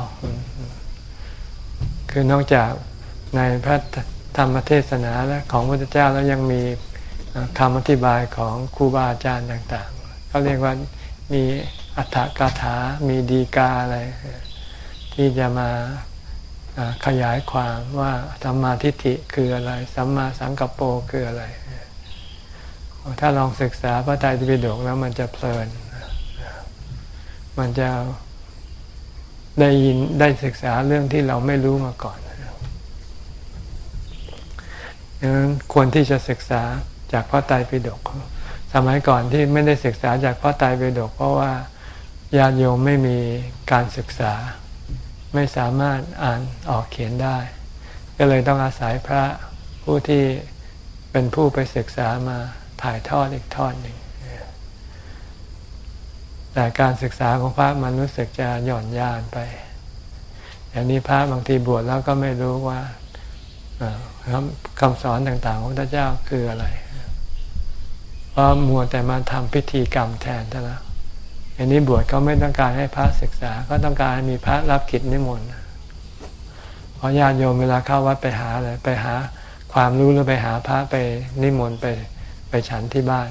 Speaker 1: คือนอกจากในพระธรรมเทศนาและของพระพุทธเจ้าแล้วยังมีคำอธิบายของครูบาอาจารย์ต่าง ๆ เขาเรียกว่ามี อัฏฐกาถา มีดีกาอะไร ที่จะมาขยายความว่าสัมมาทิฏฐิคืออะไรสัมมาสังกัปโปคืออะไร ถ้าลองศึกษาพระไตรปิฎกแล้วมันจะเพลิน มันจะได้ยินได้ศึกษาเรื่องที่เราไม่รู้มาก่อนดังนั้นควรที่จะศึกษาจากพระไตรปิฎกสมัยก่อนที่ไม่ได้ศึกษาจากพระไตรปิฎกเพราะว่า ญาติโยมไม่มีการศึกษา ไม่สามารถอ่านออกเขียนได้ ก็เลยต้องอาศัยพระผู้ที่เป็นผู้ไปศึกษามาถ่ายทอดอีกทอดหนึ่งแต่การศึกษาของพระมันรู้สึกจะหย่อนยานไปอย่างนี้พระบางทีบวชแล้วก็ไม่รู้ว่าคำสอนต่างๆของพระเจ้าคืออะไร เพราะมัวแต่มาทำพิธีกรรมแทนเท่านั้น อันนี้บวชก็ไม่ต้องการให้พระศึกษา ก็ต้องการให้มีพระรับกิจนิมนต์เพราะญาติโยมเวลาเข้าวัดไปหาอะไรไปหาความรู้หรือไปหาพระไปนิมนต์ไปไปฉันที่บ้าน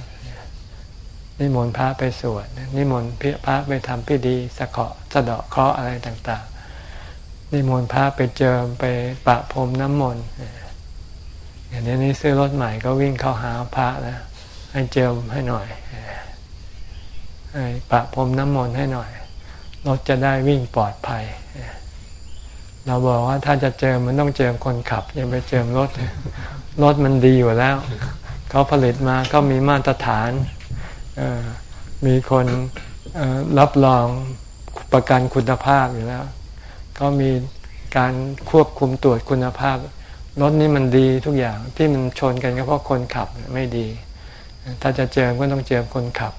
Speaker 1: นิมนต์พระไปสวดนิมนต์พระไปทำพิธีสะเคาะสะเดาะเคราะห์อะไรต่างๆ นิมนต์พระไปเจิมไปปะพรมน้ำมนต์อย่างนี้นี่ซื้อรถใหม่ก็วิ่งเข้าหาพระแล้วให้เจิมให้หน่อย ให้ปะพรมน้ำมนต์ให้หน่อยรถจะได้วิ่งปลอดภัย เราบอกว่าถ้าจะเจิมมันต้องเจิมคนขับ อย่าไปเจิมรถ รถมันดีอยู่แล้ว เขาผลิตมาก็มีมาตรฐาน มีคนรับรองประกันคุณภาพอยู่แล้ว ก็มีการควบคุมตรวจคุณภาพ รถนี้มันดีทุกอย่างที่มันชนกันก็เพราะคนขับไม่ดี ถ้าจะเจิมก็ต้องเจิมคนขับ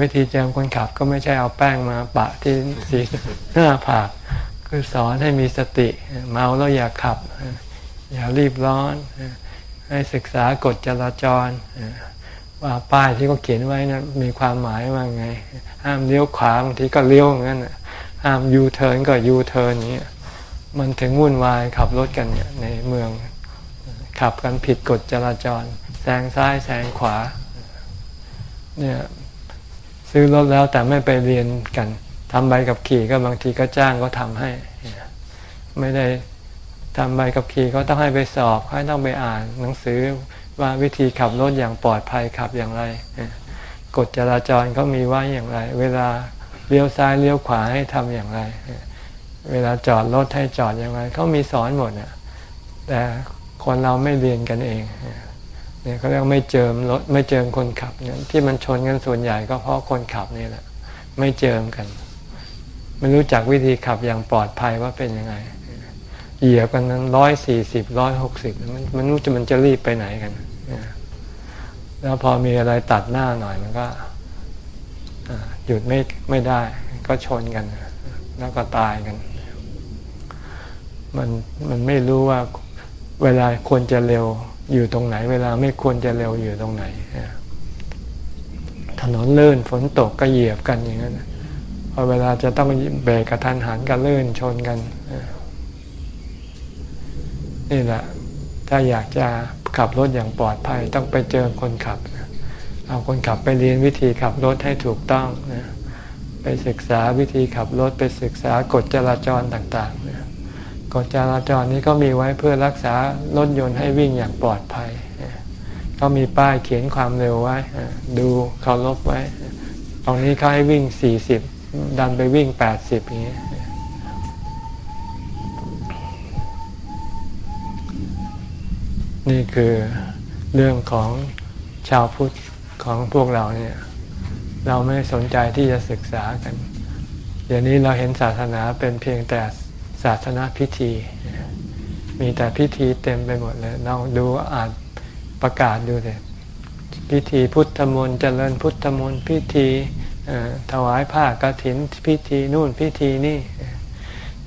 Speaker 1: วิธีเจิมคนขับก็ไม่ใช่เอาแป้งมาปะที่สีหน้าผากคือสอนให้มีสติ เมาแล้วอย่าขับ อย่ารีบร้อน ให้ศึกษากฎจราจร ว่าป้ายที่เขาเขียนไว้นะมีความหมายว่าไง ห้ามเลี้ยวขวาบางทีก็เลี้ยวอย่างนั้นห้ามยูเทิร์นก็ยูเทิร์นนี้มันถึงวุ่นวายขับรถกันเนี่ยในเมืองขับกันผิดกฎจราจรแซงซ้ายแซงขวาเนี่ย ซื้อรถแล้วแต่ไม่ไปเรียนกันทำใบขับขี่ก็บางทีก็จ้างก็ทำให้ ไม่ได้ทำใบขับขี่ก็ต้องให้ไปสอบให้ต้องไปอ่านหนังสือว่าวิธีขับรถอย่างปลอดภัยขับอย่างไรกฎจราจรก็มีไว้อย่างไร เวลาเลี้ยวซ้ายเลี้ยวขวาให้ทำอย่างไร เวลาจอดรถให้จอดอย่างไรเขามีสอนหมดเนี่ยแต่คนเราไม่เรียนกันเอง เนี่ยเขาเรียกไม่เจิมรถไม่เจิมคนขับเนี่ยที่มันชนกันส่วนใหญ่ก็เพราะคนขับนี่แหละไม่เจิมกัน ไม่รู้จักวิธีขับอย่างปลอดภัยว่าเป็นยังไง เหยียบกันนั้นร้อยสี่สิบร้อยหกสิบมันมันรู้จะมันจะรีบไปไหนกันแล้วพอมีอะไรตัดหน้าหน่อยมันก็หยุดไม่ไม่ได้ ก็ชนกัน แล้วก็ตายกัน มันมันไม่รู้ว่าเวลาควรจะเร็ว อยู่ตรงไหน เวลาไม่ควรจะเร็วอยู่ตรงไหน ถนนลื่นฝนตกก็เหยียบกันอย่างนั้นพอเวลาจะต้องเบรกกระทันหันก็ลื่นชนกันนี่แหละ ถ้าอยากจะขับรถอย่างปลอดภัยต้องไปเจอคนขับ เอาคนขับไปเรียนวิธีขับรถให้ถูกต้องนะไปศึกษาวิธีขับรถไปศึกษากฎจราจรต่าง ๆ นะ กฎจราจรนี้ก็มีไว้เพื่อรักษารถยนต์ให้วิ่งอย่างปลอดภัย ก็มีป้ายเขียนความเร็วไว้ ดูเคารพไว้ ตรงนี้เขาให้วิ่ง 40 ดันไปวิ่ง 80 อย่างนี้นี่คือเรื่องของชาวพุทธของพวกเราเนี่ย เราไม่สนใจที่จะศึกษากัน เดี๋ยวนี้เราเห็นศาสนาเป็นเพียงแต่ ศาสนาพิธี มีแต่พิธีเต็มไปหมดเลยลองดูอ่านประกาศดูเลยพิธีพุทธมนต์เจริญพุทธมนต์พิธีถวายผ้ากรถินพิธีนู่นพิธีนี่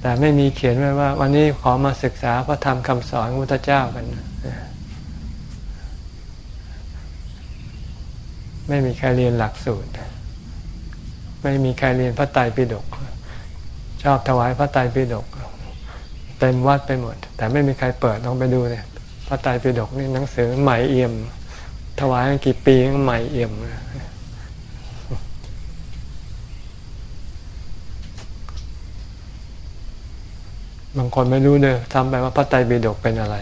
Speaker 1: แต่ไม่มีเขียนไว้ว่า วันนี้ขอมาศึกษาพระธรรมคำสอนพระพุทธเจ้ากัน ไม่มีใครเรียนหลักสูตร ไม่มีใครเรียนพระไตรปิฎกชอบถวายพระไตรปิฎก เต็มวัดไปหมด แต่ไม่มีใครเปิดลองไปดูเนี่ยพระไตรปิฎกนี่หนังสือใหม่เอี่ยม ถวายกี่ปีใหม่เอี่ยมบางคนไม่รู้เลยทำไปว่าพระไตรปิฎกเป็นอะไร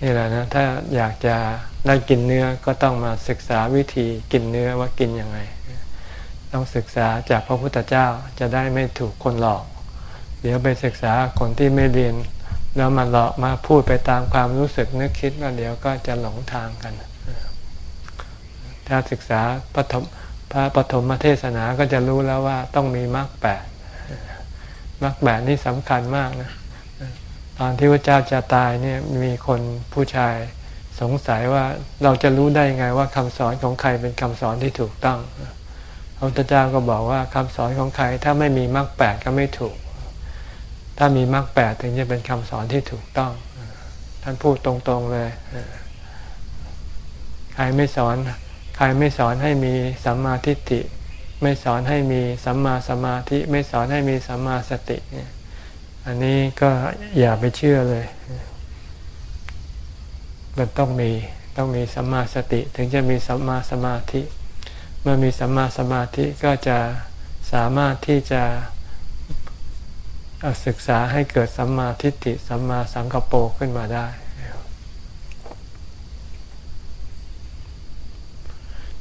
Speaker 1: นี่แหละนะถ้าอยากจะได้กินเนื้อก็ต้องมาศึกษาวิธีกินเนื้อว่ากินยังไง ต้องศึกษาจากพระพุทธเจ้าจะได้ไม่ถูกคนหลอก เดี๋ยวไปศึกษาคนที่ไม่เรียน แล้วมาหลอกมาพูดไปตามความรู้สึกนึกคิดว่าเดี๋ยวก็จะหลงทางกัน ถ้าศึกษาปฐมพระปฐมเทศนาก็จะรู้แล้วว่าต้องมีมรรคแปดมรรคแปดนี่สำคัญมากนะตอนที่พระเจ้าจะตายเนี่ยมีคนผู้ชายสงสัยว่าเราจะรู้ได้ไงว่าคำสอนของใครเป็นคำสอนที่ถูกต้อง พระพุทธเจ้าก็บอกว่าคำสอนของใครถ้าไม่มีมรรคแปดก็ไม่ถูก ถ้ามีมรรคแปดถึงจะเป็นคำสอนที่ถูกต้อง ท่านพูดตรงๆเลยใครไม่สอน ใครไม่สอนให้มีสัมมาทิฏฐิ ไม่สอนให้มีสัมมาสมาธิ ไม่สอนให้มีสัมมาสติ อันนี้ก็อย่าไปเชื่อเลย มันต้องมี ต้องมีสัมมาสติ ถึงจะมีสัมมาสมาธิ เมื่อมีสัมมาสมาธิก็จะสามารถที่จะศึกษาให้เกิดสัมมาทิฏฐิสัมมาสังกปรขึ้นมาได้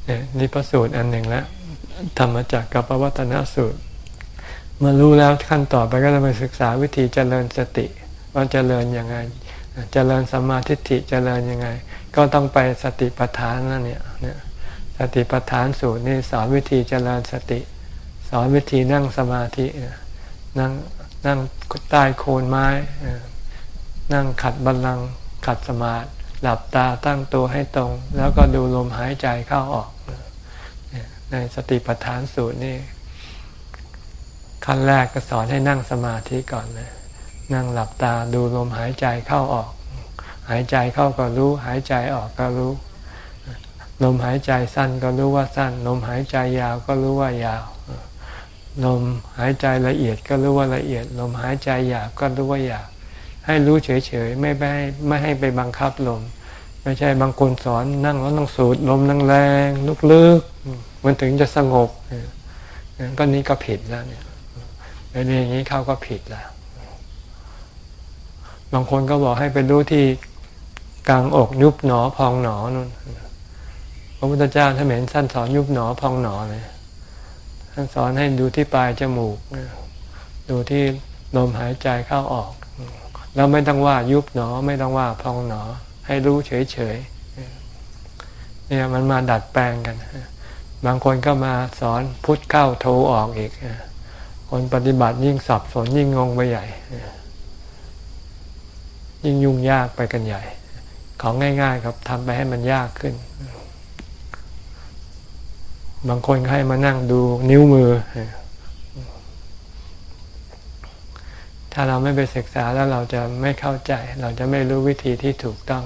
Speaker 1: เนี่ยนี่ประสูตรอันหนึ่งแล้วธรรมจักรกับปวัตนสูตร เมื่อรู้แล้วขั้นต่อไปก็จะไปศึกษาวิธีเจริญสติว่าเจริญยังไง เจริญสัมมาทิฏฐิเจริญยังไง ก็ต้องไปสติปัฏฐานนั่นเนี่ยเนี่ย สติปัฏฐานสูตรนี่สอนวิธีเจริญสติ สอนวิธีนั่งสมาธินั่งนั่งใต้โคนไม้ นั่งขัดบัลลังก์ขัดสมาธิหลับตาตั้งตัวให้ตรง แล้วก็ดูลมหายใจเข้าออก ในสติปัฏฐานสูตรนี่ขั้นแรกก็สอนให้นั่งสมาธิก่อนนะนั่งหลับตาดูลมหายใจเข้าออก หายใจเข้าก็รู้ หายใจออกก็รู้ ลมหายใจสั้นก็รู้ว่าสั้น ลมหายใจยาวก็รู้ว่ายาว ลมหายใจละเอียดก็รู้ว่าละเอียด ลมหายใจหยาบก็รู้ว่าหยาบให้รู้เฉยๆไม่ไปไม่ให้ไปบังคับลม ไม่ใช่บางคนสอนนั่งแล้วต้องสูดลมแรงๆลึกๆมันถึงจะสงบก็นี้ก็ผิดแล้วเนี่ยเรียนอย่างนี้เขาก็ผิดแล้ว บางคนก็บอกให้ไปดูที่กลางอกยุบหนอพองหนอนู่น ระพุทธเจ้าท่านเห็นท่านสอนยุบหนอพองหนอเลยท่านสอนให้ดูที่ปลายจมูก ดูที่ลมหายใจเข้าออก แล้วไม่ต้องว่ายุบหนอไม่ต้องว่าพองหนอ ให้รู้เฉยๆเนี่ยมันมาดัดแปลงกัน บางคนก็มาสอนพุทธเข้าโทออกอีก คนปฏิบัติยิ่งสับสนยิ่งงงไปใหญ่ ยิ่งยุ่งยากไปกันใหญ่ ของง่ายๆครับทำไปให้มันยากขึ้น บางคนให้มานั่งดูนิ้วมือ ถ้าเราไม่ไปศึกษาแล้วเราจะไม่เข้าใจ เราจะไม่รู้วิธีที่ถูกต้อง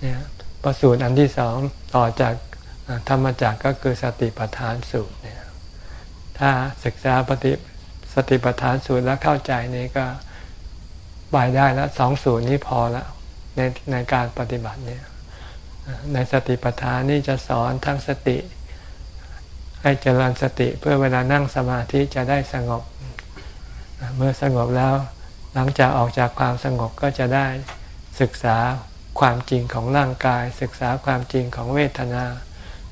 Speaker 1: เนี่ยประสูตรอันที่สองต่อจากธรรมจักก็คือสติปัฏฐานสูตรเนี่ยถ้าศึกษาปฏิสติปัฏฐานสูตรแล้วเข้าใจนี่ก็บายได้แล้วสองสูตรนี้พอแล้วในในการปฏิบัติเนี่ยในสติปัฏฐานนี่จะสอนทั้งสติ ให้เจริญสติเพื่อเวลานั่งสมาธิจะได้สงบ เมื่อสงบแล้วหลังจากออกจากความสงบก็จะได้ศึกษาความจริงของร่างกาย ศึกษาความจริงของเวทนา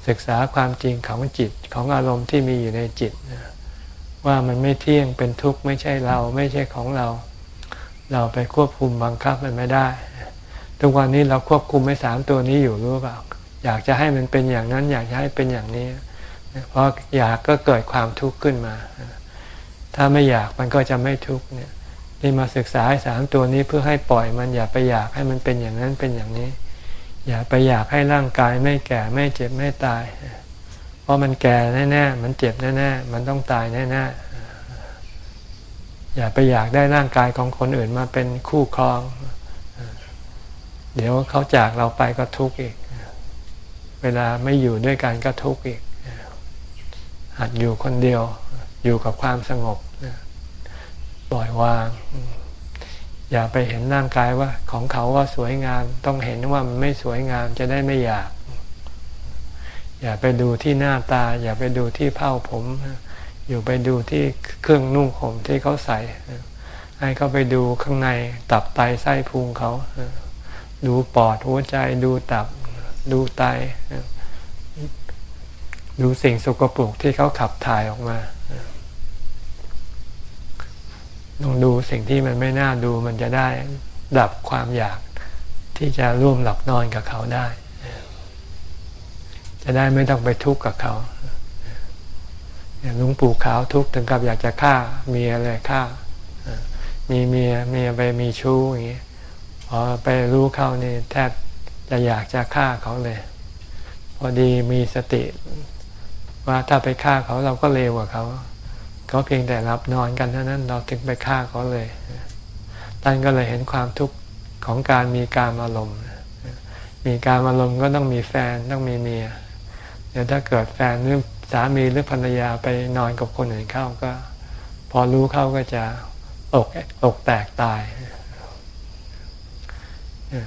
Speaker 1: ศึกษาความจริงของจิตของอารมณ์ที่มีอยู่ในจิต ว่ามันไม่เที่ยงเป็นทุกข์ไม่ใช่เราไม่ใช่ของเรา เราไปควบคุมบังคับมันไม่ได้ ทุกวันนี้เราควบคุมไม่สามตัวนี้อยู่รู้เปล่าอยากจะให้มันเป็นอย่างนั้น อยากจะให้เป็นอย่างนี้ เพราะอยากก็เกิดความทุกข์ขึ้นมา ถ้าไม่อยากมันก็จะไม่ทุกข์เนี่ยนี่มาศึกษาสามตัวนี้เพื่อให้ปล่อยมันอย่าไปอยากให้มันเป็นอย่างนั้นเป็นอย่างนี้ อย่าไปอยากให้ร่างกายไม่แก่ไม่เจ็บไม่ตาย เพราะมันแก่แน่ๆมันเจ็บแน่ๆมันต้องตายแน่ๆอย่าไปอยากได้ร่างกายของคนอื่นมาเป็นคู่ครอง เดี๋ยวเขาจากเราไปก็ทุกข์อีก เวลาไม่อยู่ด้วยกันก็ทุกข์อีก หัดอยู่คนเดียว อยู่กับความสงบปล่อยวาง อย่าไปเห็นร่างกายว่าของเขาว่าสวยงาม ต้องเห็นว่ามันไม่สวยงามจะได้ไม่อยาก อย่าไปดูที่หน้าตา อย่าไปดูที่เผ้าผม อยู่ไปดูที่เครื่องนุ่งห่มที่เขาใส่ ให้เขาไปดูข้างในตับไตไส้พุงเขา ดูปอดหัวใจดูตับดูไต ดูสิ่งสกปรกที่เขาขับถ่ายออกมาต้องดูสิ่งที่มันไม่น่าดูมันจะได้ดับความอยากที่จะร่วมหลับนอนกับเขาได้ จะได้ไม่ต้องไปทุกข์กับเขาอย่างลุงปู่ขาวทุกข์ถึงกับอยากจะฆ่าเมียเลยฆ่า มีเมียเมียไปมีชู้อย่างนี้พอไปรู้เขานี่แทบจะอยากจะฆ่าเขาเลย พอดีมีสติ ว่าถ้าไปฆ่าเขาเราก็เลวกว่าเขาเขาเพียงแต่รับนอนกันเท่านั้นเราถึงไปฆ่าเขาเลยท่านก็เลยเห็นความทุกข์ของการมีการอารมณ์ มีการอารมณ์ก็ต้องมีแฟนต้องมีเมียเดี๋ยวถ้าเกิดแฟนหรือสามีหรือภรรยาไปนอนกับคนอื่นเข้าก็ พอรู้เข้าก็จะอกอกแตกตาย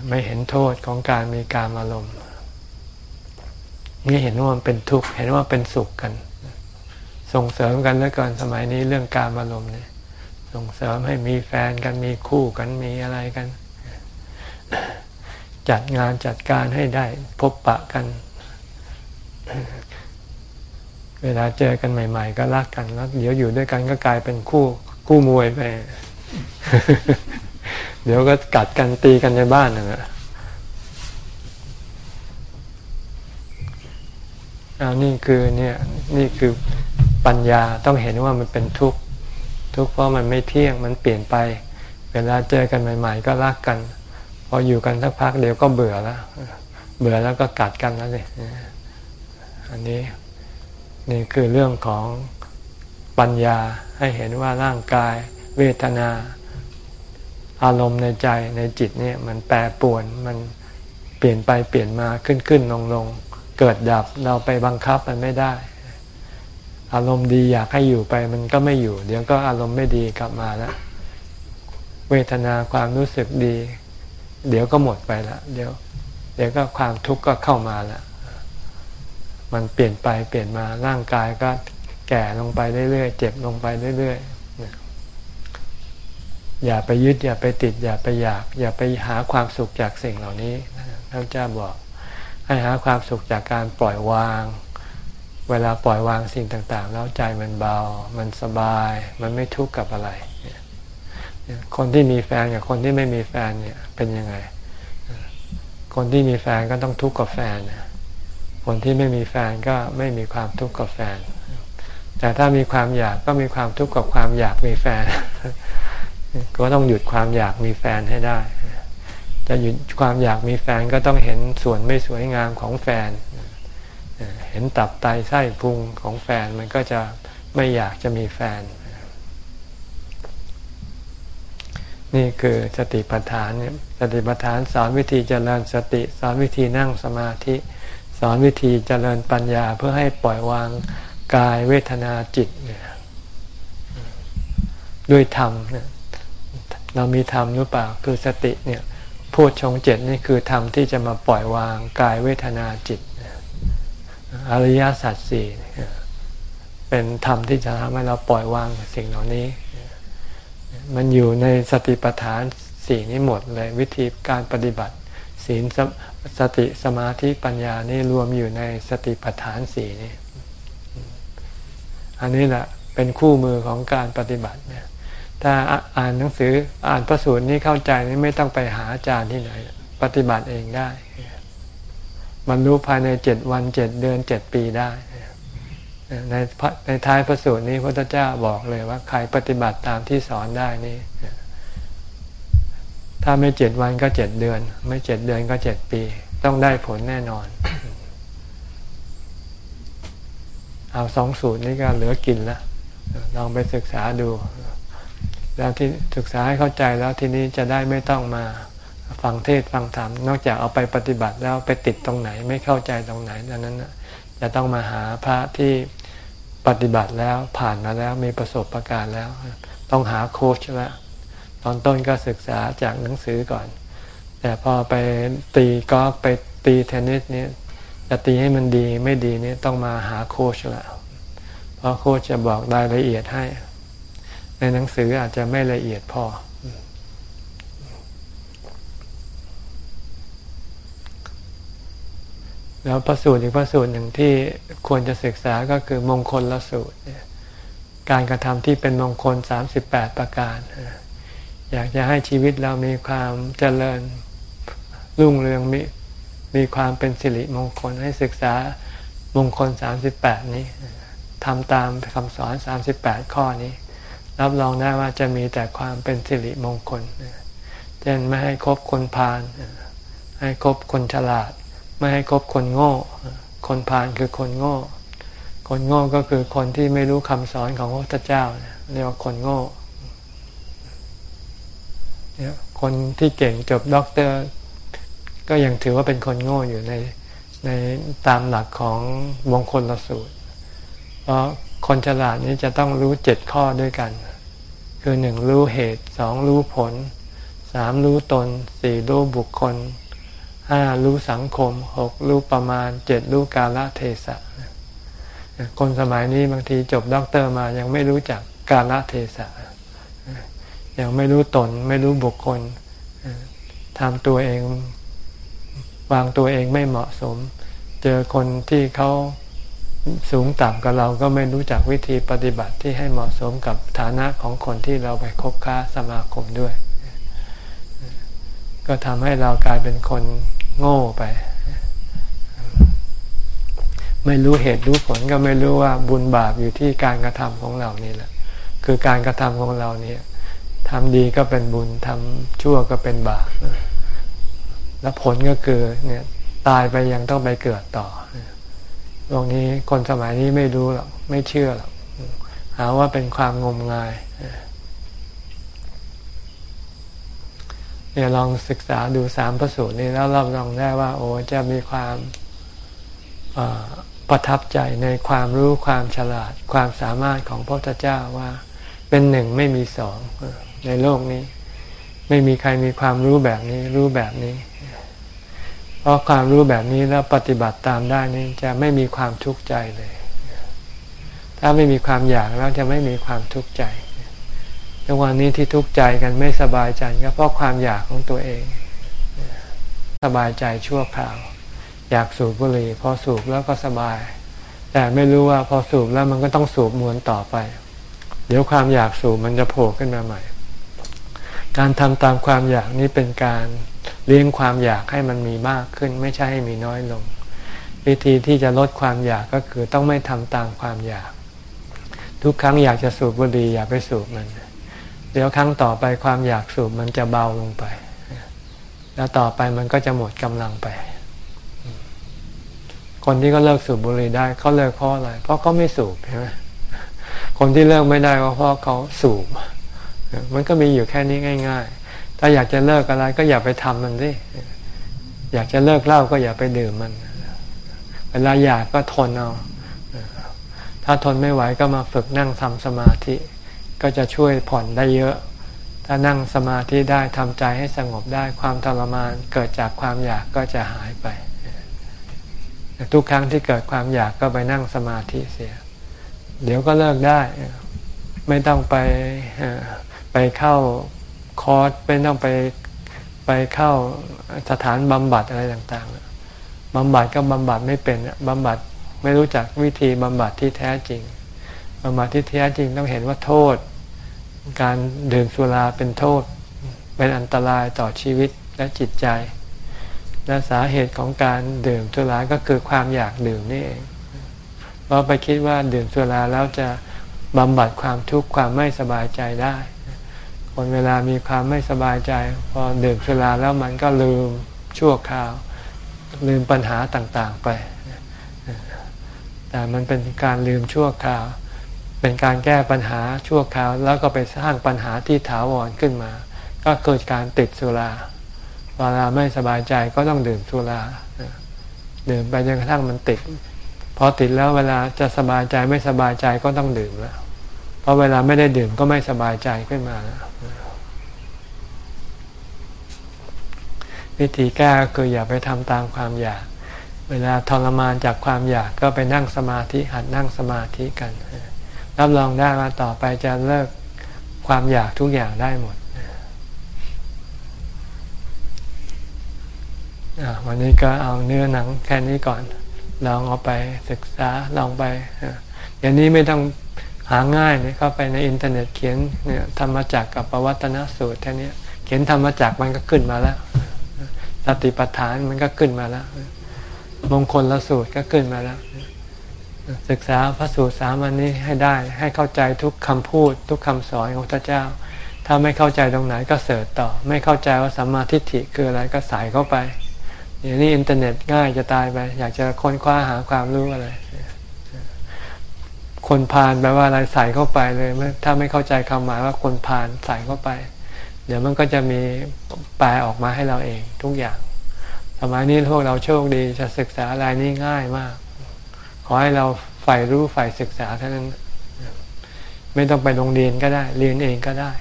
Speaker 1: ไม่เห็นโทษของการมีการอารมณ์ นี่เห็นว่ามันเป็นทุกข์เห็นว่าเป็นสุขกัน ส่งเสริมกันแล้วก่อนสมัยนี้เรื่องการอารมณ์เนี่ย ส่งเสริมให้มีแฟนกันมีคู่กันมีอะไรกัน จัดงานจัดการให้ได้พบปะกัน เวลาเจอกันใหม่ ๆ ก็รักกันแล้วเดี๋ยวอยู่ด้วยกันก็กลายเป็นคู่คู่มวยไป เดี๋ยวก็กัดกันตีกันในบ้านนะ อันนี่คือเนี่ยนี่คือปัญญาต้องเห็นว่ามันเป็นทุกข์ทุกข์เพราะมันไม่เที่ยงมันเปลี่ยนไป เวลาเจอกันใหม่ ๆ ก็รักกัน พออยู่กันสักพักเดี๋ยวก็เบื่อแล้วเบื่อแล้วก็กัดกันแล้วสิอันนี้นี่คือเรื่องของปัญญาให้เห็นว่าร่างกายเวทนาอารมณ์ในใจในจิตเนี่ยมันแปรปวนมันเปลี่ยนไปเปลี่ยนมาขึ้นขึ้นลงลง เกิดดับเราไปบังคับมันไม่ได้ อารมณ์ดีอยากให้อยู่ไปมันก็ไม่อยู่ เดี๋ยวก็อารมณ์ไม่ดีกลับมาแล้วเวทนาความรู้สึกดี เดี๋ยวก็หมดไปละเดี๋ยว เดี๋ยวก็ความทุกข์ก็เข้ามาละมันเปลี่ยนไปเปลี่ยนมาร่างกายก็แก่ลงไปเรื่อยๆเจ็บลงไปเรื่อยๆอย่าไปยึดอย่าไปติด อย่าไปอยาก อย่าไปหาความสุขจากสิ่งเหล่านี้พระเจ้าบอก ให้หาความสุขจากการปล่อยวาง เวลาปล่อยวางสิ่งต่างๆ แล้วใจมันเบา มันสบาย มันไม่ทุกข์กับอะไร คนที่มีแฟนกับคนที่ไม่มีแฟนเนี่ยเป็นยังไง คนที่มีแฟนก็ต้องทุกข์กับแฟน คนที่ไม่มีแฟนก็ไม่มีความทุกข์กับแฟน แต่ถ้ามีความอยากก็มีความทุกข์กับความอยากมีแฟน ก็ต้องหยุดความอยากมีแฟนให้ได้ จะหยุดความอยากมีแฟนก็ต้องเห็นส่วนไม่สวยงามของแฟน เห็นตับไตไส้พุงของแฟนมันก็จะไม่อยากจะมีแฟน นี่คือสติปัฏฐานเนี่ยสติปัฏฐานสอนวิธีเจริญสติ สอนวิธีนั่งสมาธิ สอนวิธีเจริญปัญญาเพื่อให้ปล่อยวางกายเวทนาจิตเนี่ยด้วยธรรมเนี่ยเรามีธรรมหรือเปล่าคือสติเนี่ย พูดชงเจ็ดนี่คือธรรมที่จะมาปล่อยวางกายเวทนาจิต อริยสัจสี่เป็นธรรมที่จะทำให้เราปล่อยวางสิ่งเหล่านี้ มันอยู่ในสติปัฏฐานสี่นี้หมดเลยวิธีการปฏิบัติศีลสติสมาธิปัญญานี่รวมอยู่ในสติปัฏฐานสี่นี้ อันนี้แหละเป็นคู่มือของการปฏิบัติเนี่ย ถ้าอ่านหนังสืออ่านพระสูตรนี้เข้าใจนี่ไม่ต้องไปหาอาจารย์ที่ไหน ปฏิบัติเองได้บรรลุภายในเจ็ดวันเจ็ดเดือนเจ็ดปีได้ในในท้ายพระสูตรนี้พระเจ้าบอกเลยว่าใครปฏิบัติตามที่สอนได้นี่ถ้าไม่เจ็ดวันก็เจ็ดเดือน ไม่เจ็ดเดือนก็เจ็ดปี ต้องได้ผลแน่นอน เอาสองสูตรนี้ก็เหลือกินแล้วลองไปศึกษาดู แล้วที่ศึกษาให้เข้าใจแล้วทีนี้จะได้ไม่ต้องมาฟังเทศฟังธรรมนอกจากเอาไปปฏิบัติแล้วไปติดตรงไหนไม่เข้าใจตรงไหนดังนั้นจะต้องมาหาพระที่ปฏิบัติแล้วผ่านมาแล้วมีประสบะการณ์แล้ว ต้องหาโค้ชแล้วตอนต้นก็ศึกษาจากหนังสือก่อน แต่พอไปตีกอล์ฟไปตีเทนนิสเนี่ยจะตีให้มันดีไม่ดีนี่ต้องมาหาโค้ชแล้วเพราะโค้ชจะบอกรายละเอียดให้ ในหนังสืออาจจะไม่ละเอียดพอ แล้วพระสูตรอีกพระสูตรหนึ่งที่ควรจะศึกษาก็คือมงคลละสูตร การกระทำที่เป็นมงคล 38 ประการ อยากจะให้ชีวิตเรามีความเจริญรุ่งเรืองมีมีความเป็นสิริมงคลให้ศึกษามงคล 38 นี้ทำตามคำสอน 38 ข้อนี้ รับรองได้ว่าจะมีแต่ความเป็นสิริมงคลเช่นไม่ให้คบคนพาลให้คบคนฉลาด ไม่ให้คบคนโง่ คนพาลคือคนโง่ คนโง่ก็คือคนที่ไม่รู้คำสอนของพระพุทธเจ้าเรียกว่าคนโง่คนที่เก่งจบด็อกเตอร์ ก็ยังถือว่าเป็นคนโง่อยู่ในในตามหลักของมงคลละสูตร เพราะคนฉลาดนี้จะต้องรู้เจ็ดข้อด้วยกัน คือหนึ่งรู้เหตุสองรู้ผลสามรู้ตนสี่รู้บุคคลห้ารู้สังคมหกรู้ประมาณเจ็ดรู้กาลเทศะคนสมัยนี้บางทีจบด็อกเตอร์มายังไม่รู้จักกาลเทศะยังไม่รู้ตนไม่รู้บุคคลทำตัวเองวางตัวเองไม่เหมาะสม เจอคนที่เขา สูงต่ำกับเราก็ไม่รู้จักวิธีปฏิบัติที่ให้เหมาะสมกับฐานะของคนที่เราไปคบค้าสมาคมด้วย ก็ทำให้เรากลายเป็นคนโง่ไป ไม่รู้เหตุรู้ผลก็ไม่รู้ว่าบุญบาปอยู่ที่การกระทำของเรานี่แหละ คือการกระทำของเราเนี่ยทำดีก็เป็นบุญทำชั่วก็เป็นบาปแล้วผลก็คือเนี่ยตายไปยังต้องไปเกิดต่อ ตรงนี้คนสมัยนี้ไม่รู้หรอกไม่เชื่อหรอกหาว่าเป็นความงมงายเนี่ยลองศึกษาดูสามประสูตรนี้แล้วรับรองได้ว่า โอ้จะมีความประทับใจในความรู้ความฉลาด ความสามารถของพระพุทธเจ้าว่า เป็นหนึ่งไม่มีสองในโลกนี้ ไม่มีใครมีความรู้แบบนี้ รู้แบบนี้ เพราะความรู้แบบนี้แล้วปฏิบัติตามได้นี่จะไม่มีความทุกข์ใจเลย ถ้าไม่มีความอยากแล้วจะไม่มีความทุกข์ใจทุกวันนี้ที่ทุกข์ใจกันไม่สบายใจก็เพราะความอยากของตัวเอง สบายใจชั่วคราว อยากสูบบุหรี่พอสูบแล้วก็สบาย แต่ไม่รู้ว่าพอสูบแล้วมันก็ต้องสูบมวนต่อไป เดี๋ยวความอยากสูบมันจะโผล่ขึ้นมาใหม่ การทำตามความอยากนี้เป็นการ เลี้ยงความอยากให้มันมีมากขึ้น ไม่ใช่ให้มีน้อยลง วิธีที่จะลดความอยากก็คือต้องไม่ทำตามความอยาก ทุกครั้งอยากจะสูบบุหรี่อย่าไปสูบมัน เดี๋ยวครั้งต่อไปความอยากสูบมันจะเบาลงไป แล้วต่อไปมันก็จะหมดกำลังไป คนที่ก็เลิกสูบบุหรี่ได้เขาเลิกเพราะอะไรเพราะเขาไม่สูบใช่ไหมคนที่เลิกไม่ได้ก็เพราะเขาสูบมันก็มีอยู่แค่นี้ง่าย ๆ ถ้าอยากจะเลิกอะไรก็อย่าไปทำมันสิอยากจะเลิกเหล้าก็อย่าไปดื่มมัน เวลาอยากก็ทนเอา ถ้าทนไม่ไหวก็มาฝึกนั่งทำสมาธิ ก็จะช่วยผ่อนได้เยอะ ถ้านั่งสมาธิได้ทำใจให้สงบได้ความทรมานเกิดจากความอยากก็จะหายไป ทุกครั้งที่เกิดความอยากก็ไปนั่งสมาธิเสีย เดี๋ยวก็เลิกได้ ไม่ต้องไปไปเข้า คอร์สไม่ต้องไปไปเข้าสถานบำบัดอะไรต่างๆบำบัดก็บำบัดไม่เป็นบำบัดไม่รู้จักวิธีบำบัดที่แท้จริงบำบัดที่แท้จริงต้องเห็นว่าโทษ การดื่มสุราเป็นโทษ เป็นอันตรายต่อชีวิตและจิตใจ และสาเหตุของการดื่มสุราก็คือความอยากดื่มนี่เองเพราะไปคิดว่าดื่มสุราแล้วจะบำบัดความทุกข์ความไม่สบายใจได้ คนเวลามีความไม่สบายใจ พอดื่มสุราแล้วมันก็ลืมชั่วคราว ลืมปัญหาต่างๆไป แต่มันเป็นการลืมชั่วคราว เป็นการแก้ปัญหาชั่วคราว แล้วก็ไปสร้างปัญหาที่ถาวรขึ้นมา ก็เกิดการติดสุราเวลาไม่สบายใจก็ต้องดื่มสุราดื่มไปจนกระทั่งมันติดพอติดแล้วเวลาจะสบายใจไม่สบายใจก็ต้องดื่มแล้ว เพราะเวลาไม่ได้ดื่มก็ไม่สบายใจขึ้นมา วิธีแก้คืออย่าไปทำตามความอยาก เวลาทรมานจากความอยากก็ไปนั่งสมาธิหัดนั่งสมาธิกันรับรองได้ว่าต่อไปจะเลิกความอยากทุกอย่างได้หมดวันนี้ก็เอาเนื้อหนังแค่นี้ก่อน ลองเอาไปศึกษาลองไปอย่างนี้ไม่ต้อง หาง่ายเนี่ยเข้าไปในอินเทอร์เน็ตเขียนเนี่ยธรรมจักกับปวัตนสูตรแค่นี้เขียนธรรมจักมันก็ขึ้นมาแล้ว สติปัฏฐานมันก็ขึ้นมาแล้ว มงคลละสูตรก็ขึ้นมาแล้ว ศึกษาพระสูตรสามันนี้ให้ได้ ให้เข้าใจทุกคำพูด ทุกคำสอนของพระเจ้า ถ้าไม่เข้าใจตรงไหนก็เสิร์ชต่อ ไม่เข้าใจว่าสัมมาทิฏฐิคืออะไรก็ใส่เข้าไปอย่างนี้อินเทอร์เน็ตง่ายจะตายไป อยากจะค้นคว้าหาความรู้อะไร คนพานแปลว่าอะไรใส่เข้าไปเลย ถ้าไม่เข้าใจคำหมายว่าคนพานใส่เข้าไป เดี๋ยวมันก็จะมีแปลออกมาให้เราเองทุกอย่างสมัยนี้พวกเราโชคดีจะศึกษาอะไรนี่ง่ายมาก ขอให้เราใฝ่รู้ใฝ่ศึกษาเท่านั้น ไม่ต้องไปโรงเรียนก็ได้ เรียนเองก็ได้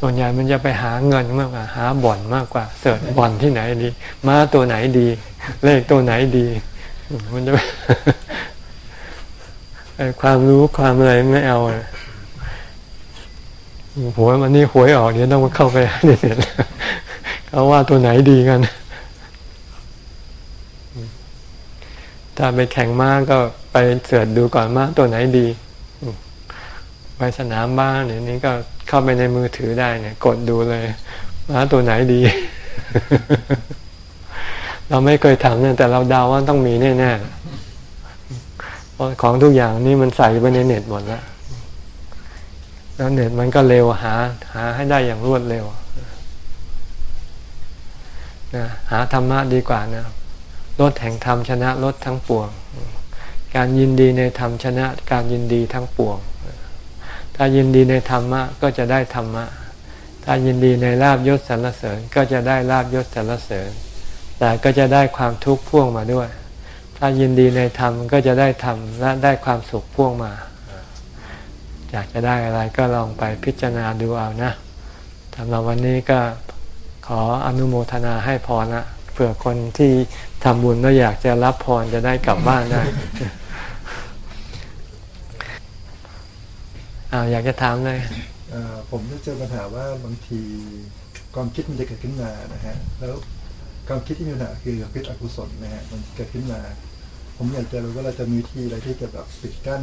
Speaker 1: ส่วนใหญ่มันจะไปหาเงินมากกว่า หาบ่อนมากกว่า เสิร์ชบ่อนที่ไหนดี มาตัวไหนดี เลขตัวไหนดี มันจะความรู้ความอะไรไม่เอาหัวมันนี่หวยออกเดี๋ยวต้องเข้าไปเด็ดเขาว่าตัวไหนดีกัน ถ้าไปแข่งม้าก็ไปเสิร์ชดูก่อนม้าตัวไหนดี ไปสนามบ้านเนี่ยนี้ก็เข้าไปในมือถือได้เนี่ย กดดูเลยม้าตัวไหนดี เราไม่เคยทำเนี่ยแต่เราเดาว่าต้องมีแน่ๆเพราะของทุกอย่างนี่มันใส่ไปในเน็ตหมดแล้วแล้วเน็ตมันก็เร็วหา หาให้ได้อย่างรวดเร็วนะหาธรรมะดีกว่านะลดแห่งธรรมชนะลดทั้งปวง การยินดีในธรรมชนะ การยินดีทั้งปวง ถ้ายินดีในธรรมะก็จะได้ธรรมะ ถ้ายินดีในลาบยศสรรเสริญก็จะได้ลาบยศสรรเสริญ แต่ก็จะได้ความทุกข์พ่วงมาด้วย ถ้ายินดีในธรรมก็จะได้ธรรมและได้ความสุขพ่วงมา อยากจะได้อะไรก็ลองไปพิจารณาดูเอานะสำหรับวันนี้ก็ขออนุโมทนาให้พรนะเผื่อคนที่ทำบุญแล้วอยากจะรับพรจะได้กลับบ้านได้อาอยากจะถามเลย
Speaker 2: ผมจะเจอปัญหาว่าบางทีความคิดมันจะเกิดขึ้นมานะฮะแล้ว ความคิดที่มีปัญหาคือคิดอกุศลนะฮะมันเกิดขึ้นมา ผมอยากจะรู้ว่าเราจะมีที่อะไรที่จะแบบปิดกั้น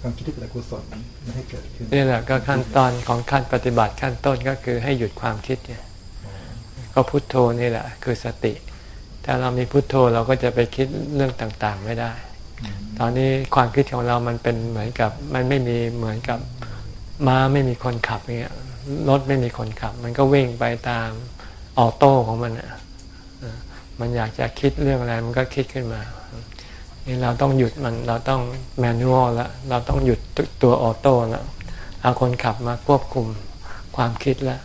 Speaker 2: ความคิดที่เป็นอกุศลไม่ให้เกิดขึ้น
Speaker 1: นี่แหละก็ขั้นตอนของขั้นปฏิบัติขั้นต้นก็คือให้หยุดความคิดเนี่ยก็พุทโธนี่แหละ คือสติ ถ้าเรามีพุทโธเราก็จะไปคิดเรื่องต่างๆไม่ได้ ตอนนี้ความคิดของเรามันเป็นเหมือนกับมันไม่มีเหมือนกับม้าไม่มีคนขับเงี้ยรถไม่มีคนขับ มันก็วิ่งไปตามออโต้ของมันอะ มันอยากจะคิดเรื่องอะไรมันก็คิดขึ้นมานี่เราต้องหยุดมันเราต้องแมนนวลล้วเราต้องหยุดตัวออโต้ล้วเอาคนขับมาควบคุมความคิดล้ว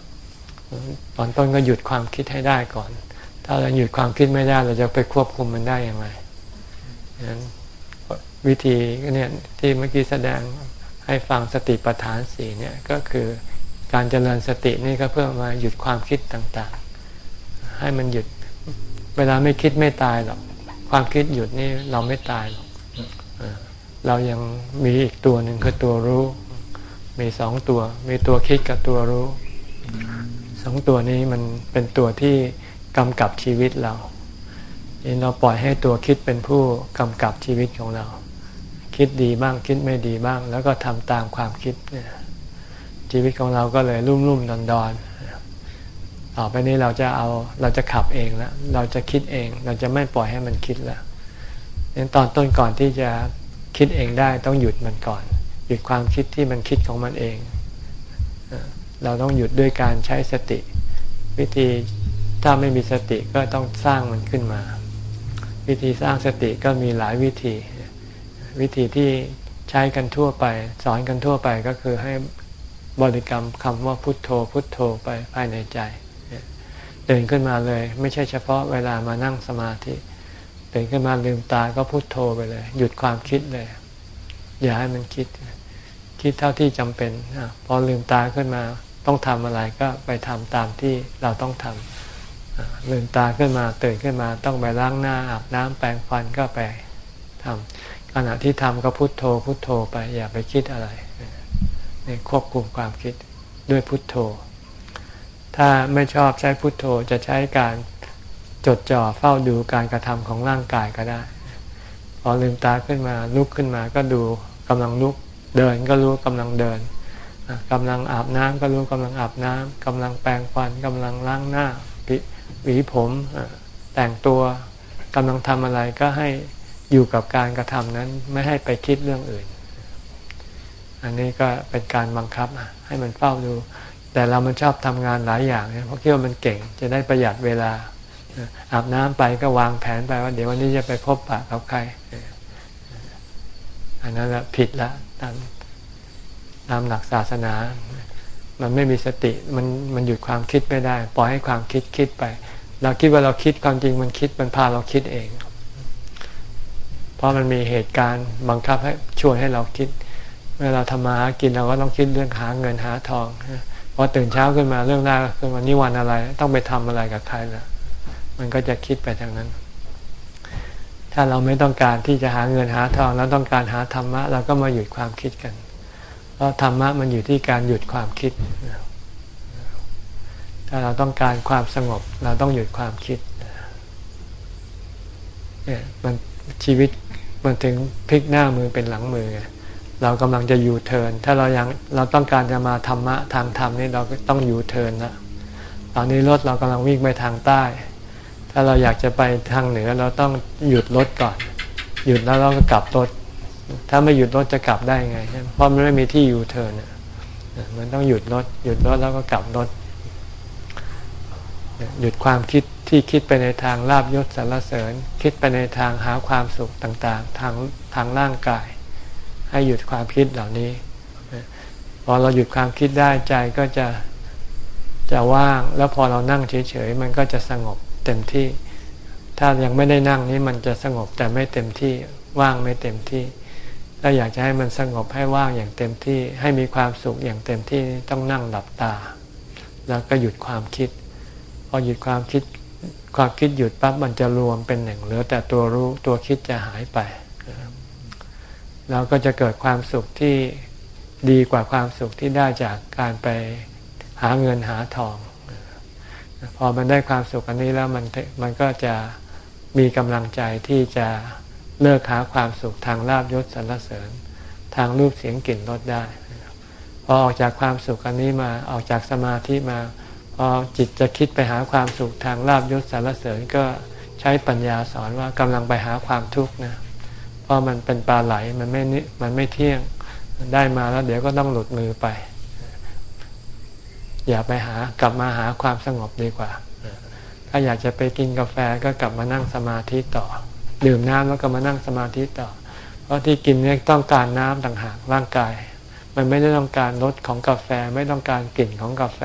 Speaker 1: ตอนต้นก็หยุดความคิดให้ได้ก่อน ถ้าเราหยุดความคิดไม่ได้เราจะไปควบคุมมันได้อย่างไรนั้นวิธีเนี่ยที่เมื่อกี้แสดงให้ฟังสติปัฏฐานสี่เนี่ยก็คือการเจริญสตินี่ก็เพื่อมาหยุดความคิดต่างๆ ให้มันหยุด เวลาไม่คิดไม่ตายหรอกความคิดหยุดนี่เราไม่ตายหรอกเรายังมีอีกตัวหนึ่งคือตัวรู้ มีสองตัว มีตัวคิดกับตัวรู้สองตัวนี้มันเป็นตัวที่กำกับชีวิตเรานี่เราปล่อยให้ตัวคิดเป็นผู้กำกับชีวิตของเรา คิดดีบ้างคิดไม่ดีบ้าง แล้วก็ทำตามความคิดเนี่ยชีวิตของเราก็เลยรุ่มรุ่มดอนดอน ต่อไปนี้เราจะเอาเราจะขับเองแล้วเราจะคิดเอง เราจะไม่ปล่อยให้มันคิดแล้วนั้นตอนต้นก่อนที่จะคิดเองได้ต้องหยุดมันก่อน หยุดความคิดที่มันคิดของมันเอง เราต้องหยุดด้วยการใช้สติ วิธีถ้าไม่มีสติก็ต้องสร้างมันขึ้นมา วิธีสร้างสติก็มีหลายวิธี วิธีที่ใช้กันทั่วไป สอนกันทั่วไปก็คือให้บริกรรมคำว่าพุทโธพุทโธไปภายในใจ เดินขึ้นมาเลย ไม่ใช่เฉพาะเวลามานั่งสมาธิเดินขึ้นมาลืมตาก็พุทโธไปเลย หยุดความคิดเลย อย่าให้มันคิด คิดเท่าที่จำเป็นอพอลืมตาขึ้นมาต้องทำอะไรก็ไปทำตามที่เราต้องทำลืมตาขึ้นมาตื่นขึ้นมาต้องไปล้างหน้าอาบน้ำแปรงฟันก็ไปทำขณะที่ทำก็พุโทโธพุโทโธไปอย่าไปคิดอะไรนี่ควบคุมความคิดด้วยพุทโธ ถ้าไม่ชอบใช้พุทโธจะใช้การจดจ่อเฝ้าดูการกระทำของร่างกายก็ได้ พอลืมตาขึ้นมาลุกขึ้นมาก็ดูกำลังลุกเดินก็รู้กำลังเดินกำลังอาบน้ำก็รู้กำลังอาบน้ำกำลังแปรงฟันกำลังล้างหน้าหวีผมแต่งตัวกำลังทำอะไรก็ให้อยู่กับการกระทำนั้นไม่ให้ไปคิดเรื่องอื่น อันนี้ก็เป็นการบังคับให้มันเฝ้าดู แต่เรามันชอบทำงานหลายอย่างเนี่ยเพราะคิดว่ามันเก่งจะได้ประหยัดเวลา อาบน้ำไปก็วางแผนไปว่า เดี๋ยววันนี้จะไปพบปะกับใคร อันนั้นละผิดละตามตามหลักศาสนา มันไม่มีสติมันมันหยุดความคิดไม่ได้ ปล่อยให้ความคิดคิดไป เราคิดว่าเราคิดความจริงมันคิดมันพาเราคิดเอง เพราะมันมีเหตุการณ์บังคับให้ชวนให้เราคิด เมื่อเราทำมาหากินเราก็ต้องคิดเรื่องหาเงินหาทอง พอตื่นเช้าขึ้นมาเรื่องแรกคือวันนี้วันอะไร ต้องไปทำอะไรกับใครละมันก็จะคิดไปทางนั้น ถ้าเราไม่ต้องการที่จะหาเงินหาทองแล้วต้องการหาธรรมะเราก็มาหยุดความคิดกัน เพราะธรรมะมันอยู่ที่การหยุดความคิด ถ้าเราต้องการความสงบเราต้องหยุดความคิดเนี่ยมันชีวิตมันถึงพลิกหน้ามือเป็นหลังมือไง เรากำลังจะยูเทิร์นถ้าเรายังเราต้องการจะมาธรรมะทางธรรมนี่เราก็ต้องยูเทิร์นละตอนนี้รถเรากำลังวิ่งไปทางใต้ ถ้าเราอยากจะไปทางเหนือเราต้องหยุดรถก่อน หยุดแล้วเราก็กลับรถ ถ้าไม่หยุดรถจะกลับได้ไง เพราะมันไม่มีที่ยูเทิร์นมันต้องหยุดรถ หยุดรถแล้วก็กลับรถ หยุดความคิดที่คิดไปในทางลาบยศสารเสริญ คิดไปในทางหาความสุขต่างๆ ทางทางร่างกาย ให้หยุดความคิดเหล่านี้ พอเราหยุดความคิดได้ใจก็จะจะว่าง แล้วพอเรานั่งเฉยๆมันก็จะสงบเต็มที่ ถ้ายังไม่ได้นั่งนี้มันจะสงบแต่ไม่เต็มที่ว่างไม่เต็มที่ ถ้าอยากจะให้มันสงบให้ว่างอย่างเต็มที่ ให้มีความสุขอย่างเต็มที่ต้องนั่งหลับตา แล้วก็หยุดความคิด พอหยุดความคิดความคิดหยุดปั๊บมันจะรวมเป็นหนึ่งเหลือแต่ตัวรู้ตัวคิดจะหายไป เราก็จะเกิดความสุขที่ดีกว่าความสุขที่ได้จากการไปหาเงินหาทอง พอมันได้ความสุขอันนี้แล้วมันมันก็จะมีกำลังใจที่จะเลิกหาความสุขทางลาบยศสรรเสริญ ทางรูปเสียงกลิ่นรสได้ พอออกจากความสุขอันนี้มาออกจากสมาธิมาพอจิตจะคิดไปหาความสุขทางลาบยศสรรเสริญก็ใช้ปัญญาสอนว่ากำลังไปหาความทุกข์นะ เพราะมันเป็นปลาไหลมันไม่มันไม่เที่ยงได้มาแล้วเดี๋ยวก็ต้องหลุดมือไป อย่าไปหากลับมาหาความสงบดีกว่า ถ้าอยากจะไปกินกาแฟก็กลับมานั่งสมาธิต่อ ดื่มน้ำแล้วก็มานั่งสมาธิต่อ เพราะที่กินเนี่ยต้องการน้ำต่างหากร่างกาย มันไม่ได้ต้องการรสของกาแฟไม่ต้องการกลิ่นของกาแฟ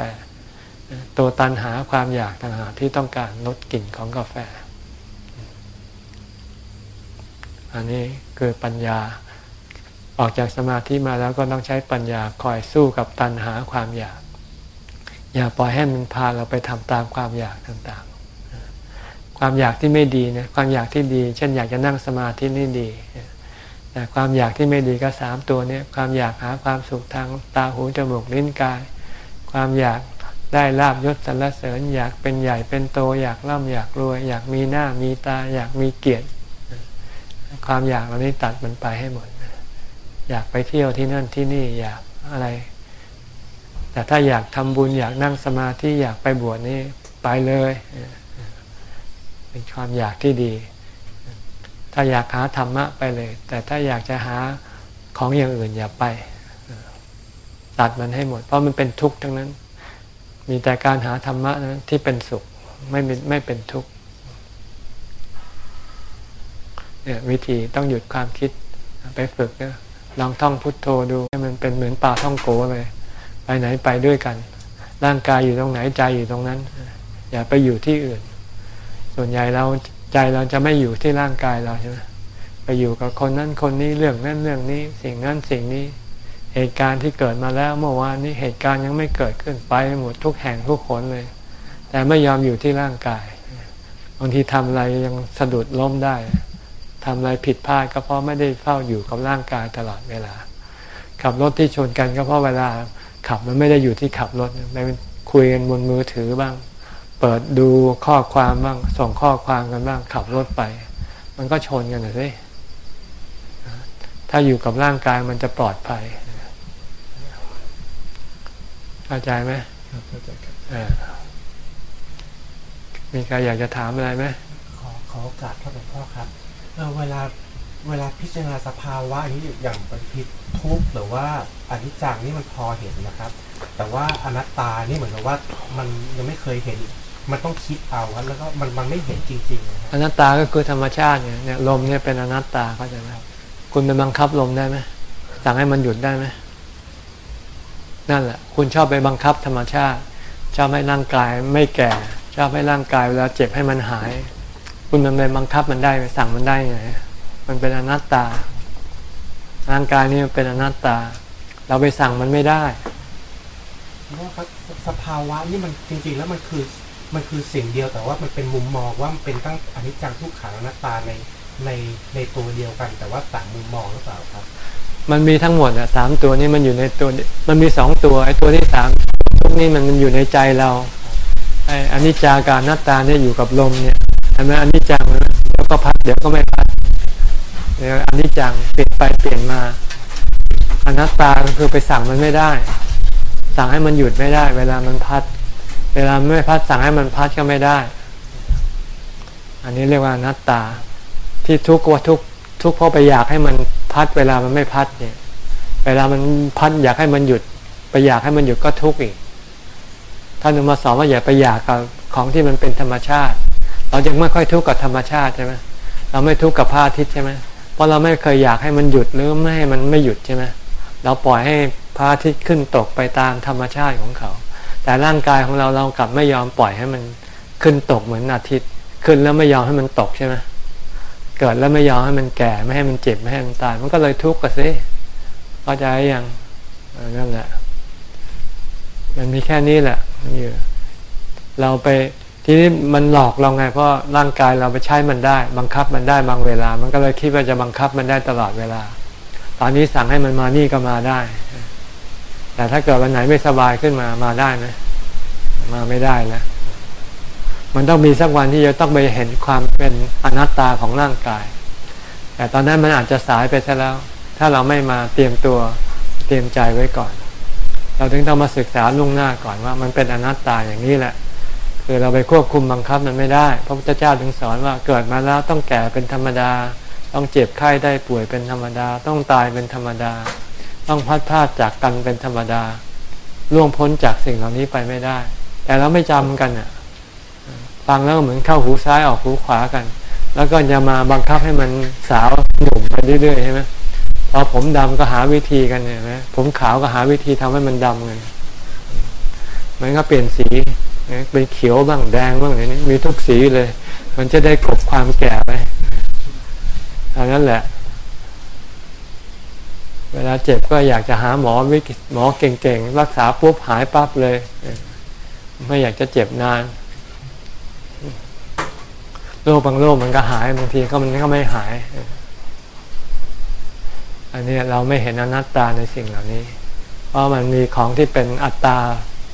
Speaker 1: ตัวตันหาความอยากต่างหากที่ต้องการลดกลิ่นของกาแฟ อันนี้คือปัญญา ออกจากสมาธิมาแล้วก็ต้องใช้ปัญญาคอยสู้กับตัณหาความอยาก อย่าปล่อยให้มันพาเราไปทำตามความอยากต่างๆ ความอยากที่ไม่ดีเนี่ยความอยากที่ดี เช่นอยากจะนั่งสมาธินี่ดีแต่ความอยากที่ไม่ดีก็สามตัวนี้ความอยากหาความสุขทางตาหูจมูกลิ้นกาย ความอยากได้ลาบยศสรรเสริญ อยากเป็นใหญ่เป็นโต อยากร่ำอยากรวย อยากมีหน้ามีตา อยากมีเกียรติ ความอยากเหล่านี้ตัดมันไปให้หมด อยากไปเที่ยวที่นั่นที่นี่อยากอะไร แต่ถ้าอยากทำบุญอยากนั่งสมาธิอยากไปบวชนี่ไปเลย เป็นความอยากที่ดี ถ้าอยากหาธรรมะไปเลย แต่ถ้าอยากจะหาของอย่างอื่นอย่าไป ตัดมันให้หมด เพราะมันเป็นทุกข์ทั้งนั้น มีแต่การหาธรรมะนั้นที่เป็นสุขไม่ไม่เป็นทุกข์ เนี่ยวิธีต้องหยุดความคิดไปฝึกนะลองท่องพุทโธดูให้มันเป็นเหมือนปลาท่องโกเลยไปไหนไปด้วยกัน ร่างกายอยู่ตรงไหนใจอยู่ตรงนั้น อย่าไปอยู่ที่อื่น ส่วนใหญ่เราใจเราจะไม่อยู่ที่ร่างกายเราใช่ไหมไปอยู่กับคนนั้นคนนี้เรื่องนั้นเรื่องนี้ สิ่งนั้นสิ่งนี้ เหตุการณ์ที่เกิดมาแล้วเมื่อวานนี้เหตุการณ์ยังไม่เกิดขึ้นไปหมดทุกแห่งทุกคนเลย แต่ไม่ยอมอยู่ที่ร่างกายบางทีทำอะไรยังสะดุดล้มได้ ทำอะไรผิดพลาดก็เพราะไม่ได้เฝ้าอยู่กับร่างกายตลอดเวลา ขับรถที่ชนกันก็เพราะเวลาขับมันไม่ได้อยู่ที่ขับรถไปคุยกันบนมือถือบ้าง เปิดดูข้อความบ้างส่งข้อความกันบ้างขับรถไป มันก็ชนกันเลยถ้าอยู่กับร่างกายมันจะปลอดภัยเข้าใจไหมเข้าใจครับมีใครอยากจะถามอะไรไหม
Speaker 3: ขอขอโอกาสครับหลวงพ่อครับ เวลาเวลาพิจารณาสภาวะนี้อย่างปฏิทุกข์หรือว่าอนิจจังนี่มันพอเห็นนะครับ แต่ว่าอนัตตานี่เหมือนกับว่ามันยังไม่เคยเห็น มันต้องคิดเอาแล้วก็มันมันไม่เห็นจริงๆนะ
Speaker 1: อนัตตาก็คือธรรมชาติเนี่ยลมเนี่ยเป็นอนัตตาเข้าใจไหมคุณไปบังคับลมได้ไหมสั่งให้มันหยุดได้ไหมนั่นแหละ คุณชอบไปบังคับธรรมชาติ ชอบให้ร่างกายไม่แก่ ชอบให้ร่างกายเวลาเจ็บให้มันหาย คุณมันไปบังคับมันได้ไปสั่งมันได้ไงมันเป็นอนัตตา ร่างกายนี่เป็นอนัตตา เราไปสั่งมันไม่ได้
Speaker 3: ว่าสภาวะนี่มันจริง ๆ แล้วมันคือมันคือสิ่งเดียวแต่ว่ามันเป็นมุมมองว่ามันเป็นตั้งอนิจจังทุกขังอนัตตาในในในตัวเดียวกัน แต่ว่าต่างมุมมองหรือเปล่าครับ
Speaker 1: มันมีทั้งหมดอะสามตัวนี้มันอยู่ในตัวมันมีสองตัวไอ้ตัวที่สามพวกนี้มันมันอยู่ในใจเราไอ้อนิจจาการนัตตาเนี่ยอยู่กับลมเนี่ย ช่ไหมอนิจจังแล้วก็พัดเดี๋ยวก็ไม่พัดเดี๋ยวอนิจจังเปลี่ยนไปเปลี่ยนมาอนัตตาคือไปสั่งมันไม่ได้ สั่งให้มันหยุดไม่ได้ เวลามันพัด เวลาไม่พัดสั่งให้มันพัดก็ไม่ได้ อันนี้เรียกว่าอนัตตา ที่ทุกข์ว่าทุกทุกข์เพราะไปอยากให้มันพัด เวลามันไม่พัดเนี่ย เวลามันพัดอยากให้มันหยุด ไปอยากให้มันหยุดก็ทุกข์อีกท่านมาสอนว่าอย่าไปอยากกับของที่มันเป็นธรรมชาติ เราจะไม่ค่อยทุกข์กับธรรมชาติใช่ไหมเราไม่ทุกข์กับพระอาทิตย์ใช่ไหมเพราะเราไม่เคยอยากให้มันหยุดหรือไม่ให้มันไม่หยุดใช่ไหมเราปล่อยให้พระอาทิตย์ขึ้นตกไปตามธรรมชาติของเขา แต่ร่างกายของเราเรากลับไม่ยอมปล่อยให้มันขึ้นตกเหมือนอาทิตย์ ขึ้นแล้วไม่ยอมให้มันตกใช่ไหมเกิดแล้วไม่ยอมให้มันแก่ไม่ให้มันเจ็บไม่ให้มันตาย มันก็เลยทุกข์กันสิเข้าใจยังนั่นแหละ มันมีแค่นี้แหละอยู่เราไป ทีนี้มันหลอกเราไงเพราะร่างกายเราไปใช้มันได้ บังคับมันได้บางเวลา มันก็เลยคิดว่าจะบังคับมันได้ตลอดเวลา ตอนนี้สั่งให้มันมานี่ก็มาได้ แต่ถ้าเกิดวันไหนไม่สบายขึ้นมามาได้ไหมมาไม่ได้แล้วมันต้องมีสักวันที่จะต้องไปเห็นความเป็นอนัตตาของร่างกาย แต่ตอนนั้นมันอาจจะสายไปซะแล้ว ถ้าเราไม่มาเตรียมตัวเตรียมใจไว้ก่อน เราถึงต้องมาศึกษาล่วงหน้าก่อนว่า มันเป็นอนัตตาอย่างนี้แหละ คือเราไปควบคุมบังคับมันไม่ได้ พระพุทธเจ้าถึงสอนว่าเกิดมาแล้วต้องแก่เป็นธรรมดา ต้องเจ็บไข้ได้ป่วยเป็นธรรมดา ต้องตายเป็นธรรมดา ต้องพัดพลาดจากกันเป็นธรรมดาล่วงพ้นจากสิ่งเหล่านี้ไปไม่ได้ แต่เราไม่จำกันอะฟังแล้วเหมือนเข้าหูซ้ายออกหูขวากัน แล้วก็จะมาบังคับให้มันสาวหนุ่มไปเรื่อยๆใช่ไหมพอผมดำก็หาวิธีกันเนี่ยนะผมขาวก็หาวิธีทำให้มันดำกันมันก็เปลี่ยนสี เป็นเขียวบ้างแดงบ้างนี่มีทุกสีเลย มันจะได้กลบความแก่ไปอันนั้นแหละ เวลาเจ็บก็อยากจะหาหมอวิหมอเก่งๆ รักษาปุ๊บหายปั๊บเลย ไม่อยากจะเจ็บนานโรคบางโรคมันก็หายบางทีก็มันก็ไม่หาย อันนี้เราไม่เห็นอนัตตาในสิ่งเหล่านี้ เพราะมันมีของที่เป็นอัตตา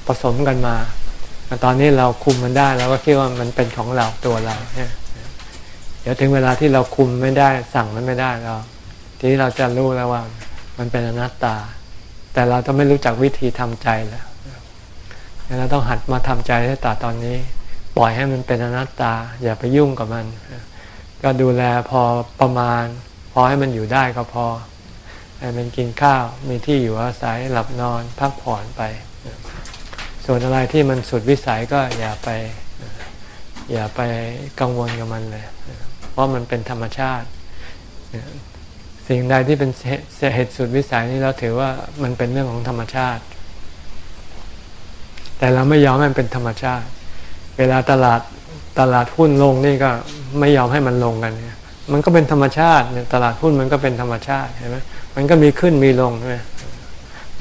Speaker 1: ผสมกันมา ตอนนี้เราคุมมันได้เราก็คิดว่ามันเป็นของเราตัวเราเนี่ยเดี๋ยวถึงเวลาที่เราคุมไม่ได้สั่งมันไม่ได้เราทีนี้เราจะรู้แล้วว่า มันเป็นอนัตตา แต่เราต้องไม่รู้จักวิธีทำใจแล้วเราต้องหัดมาทำใจให้ตาตอนนี้ ปล่อยให้มันเป็นอนัตตา อย่าไปยุ่งกับมัน ก็ดูแลพอประมาณ พอให้มันอยู่ได้ก็พอให้มันกินข้าวมีที่อยู่อาศัยหลับนอนพักผ่อนไป ส่วนอะไรที่มันสุดวิสัยก็อย่าไปอย่าไปกังวลกับมันเลย เพราะมันเป็นธรรมชาติ สิ่งใดที่เป็นเหตุสุดวิสัยนี้เราถือว่ามันเป็นเรื่องของธรรมชาติ แต่เราไม่ยอมให้มันเป็นธรรมชาติ เวลาตลาดตลาดหุ้นลงนี่ก็ไม่ยอมให้มันลงกันเนี่ยมันก็เป็นธรรมชาติตลาดหุ้นมันก็เป็นธรรมชาติเห็นไหมมันก็มีขึ้นมีลงใช่ไหม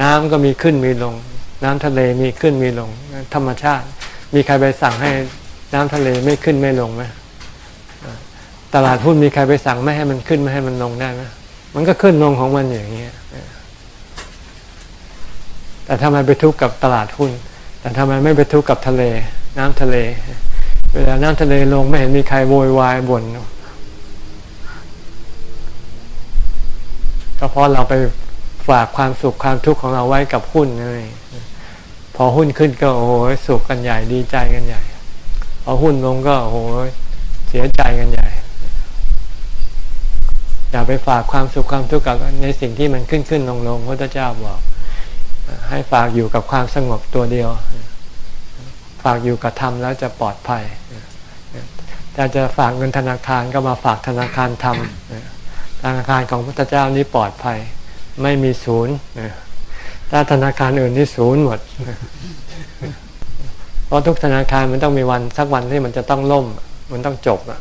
Speaker 1: น้ำก็มีขึ้นมีลง น้ำทะเลมีขึ้นมีลงธรรมชาติ มีใครไปสั่งให้น้ำทะเลไม่ขึ้นไม่ลงไหมตลาดหุ้นมีใครไปสั่งไม่ให้มันขึ้นไม่ให้มันลงได้ไหมมันก็ขึ้นลงของมันอย่างเงี้ยแต่ทำไมไปทุกข์กับตลาดหุ้น แต่ทำไมไม่ไปทุกข์กับทะเล น้ำทะเล เวลาน้ำทะเลลงไม่เห็นมีใครโวยวายบ่นก็เพราะเราไปฝากความสุขความทุกข์ของเราไว้กับหุ้นนี่ พอหุ้นขึ้นก็โอ้โหสุขกันใหญ่ดีใจกันใหญ่ พอหุ้นลงก็โอ้โหเสียใจกันใหญ่ อย่าไปฝากความสุขความทุกข์กับในสิ่งที่มันขึ้นขึ้นลงลงพระเจ้าบอก ให้ฝากอยู่กับความสงบตัวเดียว ฝากอยู่กับธรรมแล้วจะปลอดภัยถ้าจะฝากเงินธนาคารก็มาฝากธนาคารธรรมธนาคารของพระเจ้านี้ปลอดภัย ไม่มีศูนย์ ถ้าธนาคารอื่นนี่ศูนย์หมด เพราะทุกธนาคารมันต้องมีวันสักวันที่มันจะต้องล่ม มันต้องจบอะ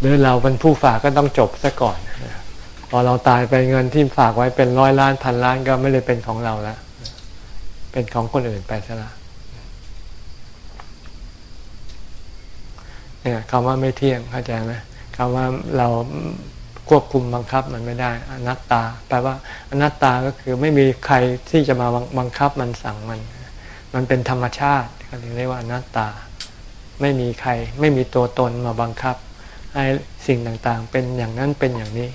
Speaker 1: หรือเราเป็นผู้ฝากก็ต้องจบซะก่อน พอเราตายไปเงินที่ฝากไว้เป็นร้อยล้านพันล้านก็ไม่ได้เป็นของเราแล้วเป็นของคนอื่นไปซะละเนี่ยคำว่าไม่เที่ยงเข้าใจไหมคำว่าเรา ควบคุมบังคับมันไม่ได้ อนัตตา แปลว่าอนัตตาก็คือไม่มีใครที่จะมาบังคับมันสั่งมัน มันเป็นธรรมชาติก็เรียกว่าอนัตตา ไม่มีใคร ไม่มีตัวตนมาบังคับให้สิ่งต่างๆ เป็นอย่างนั้นเป็นอย่างนี้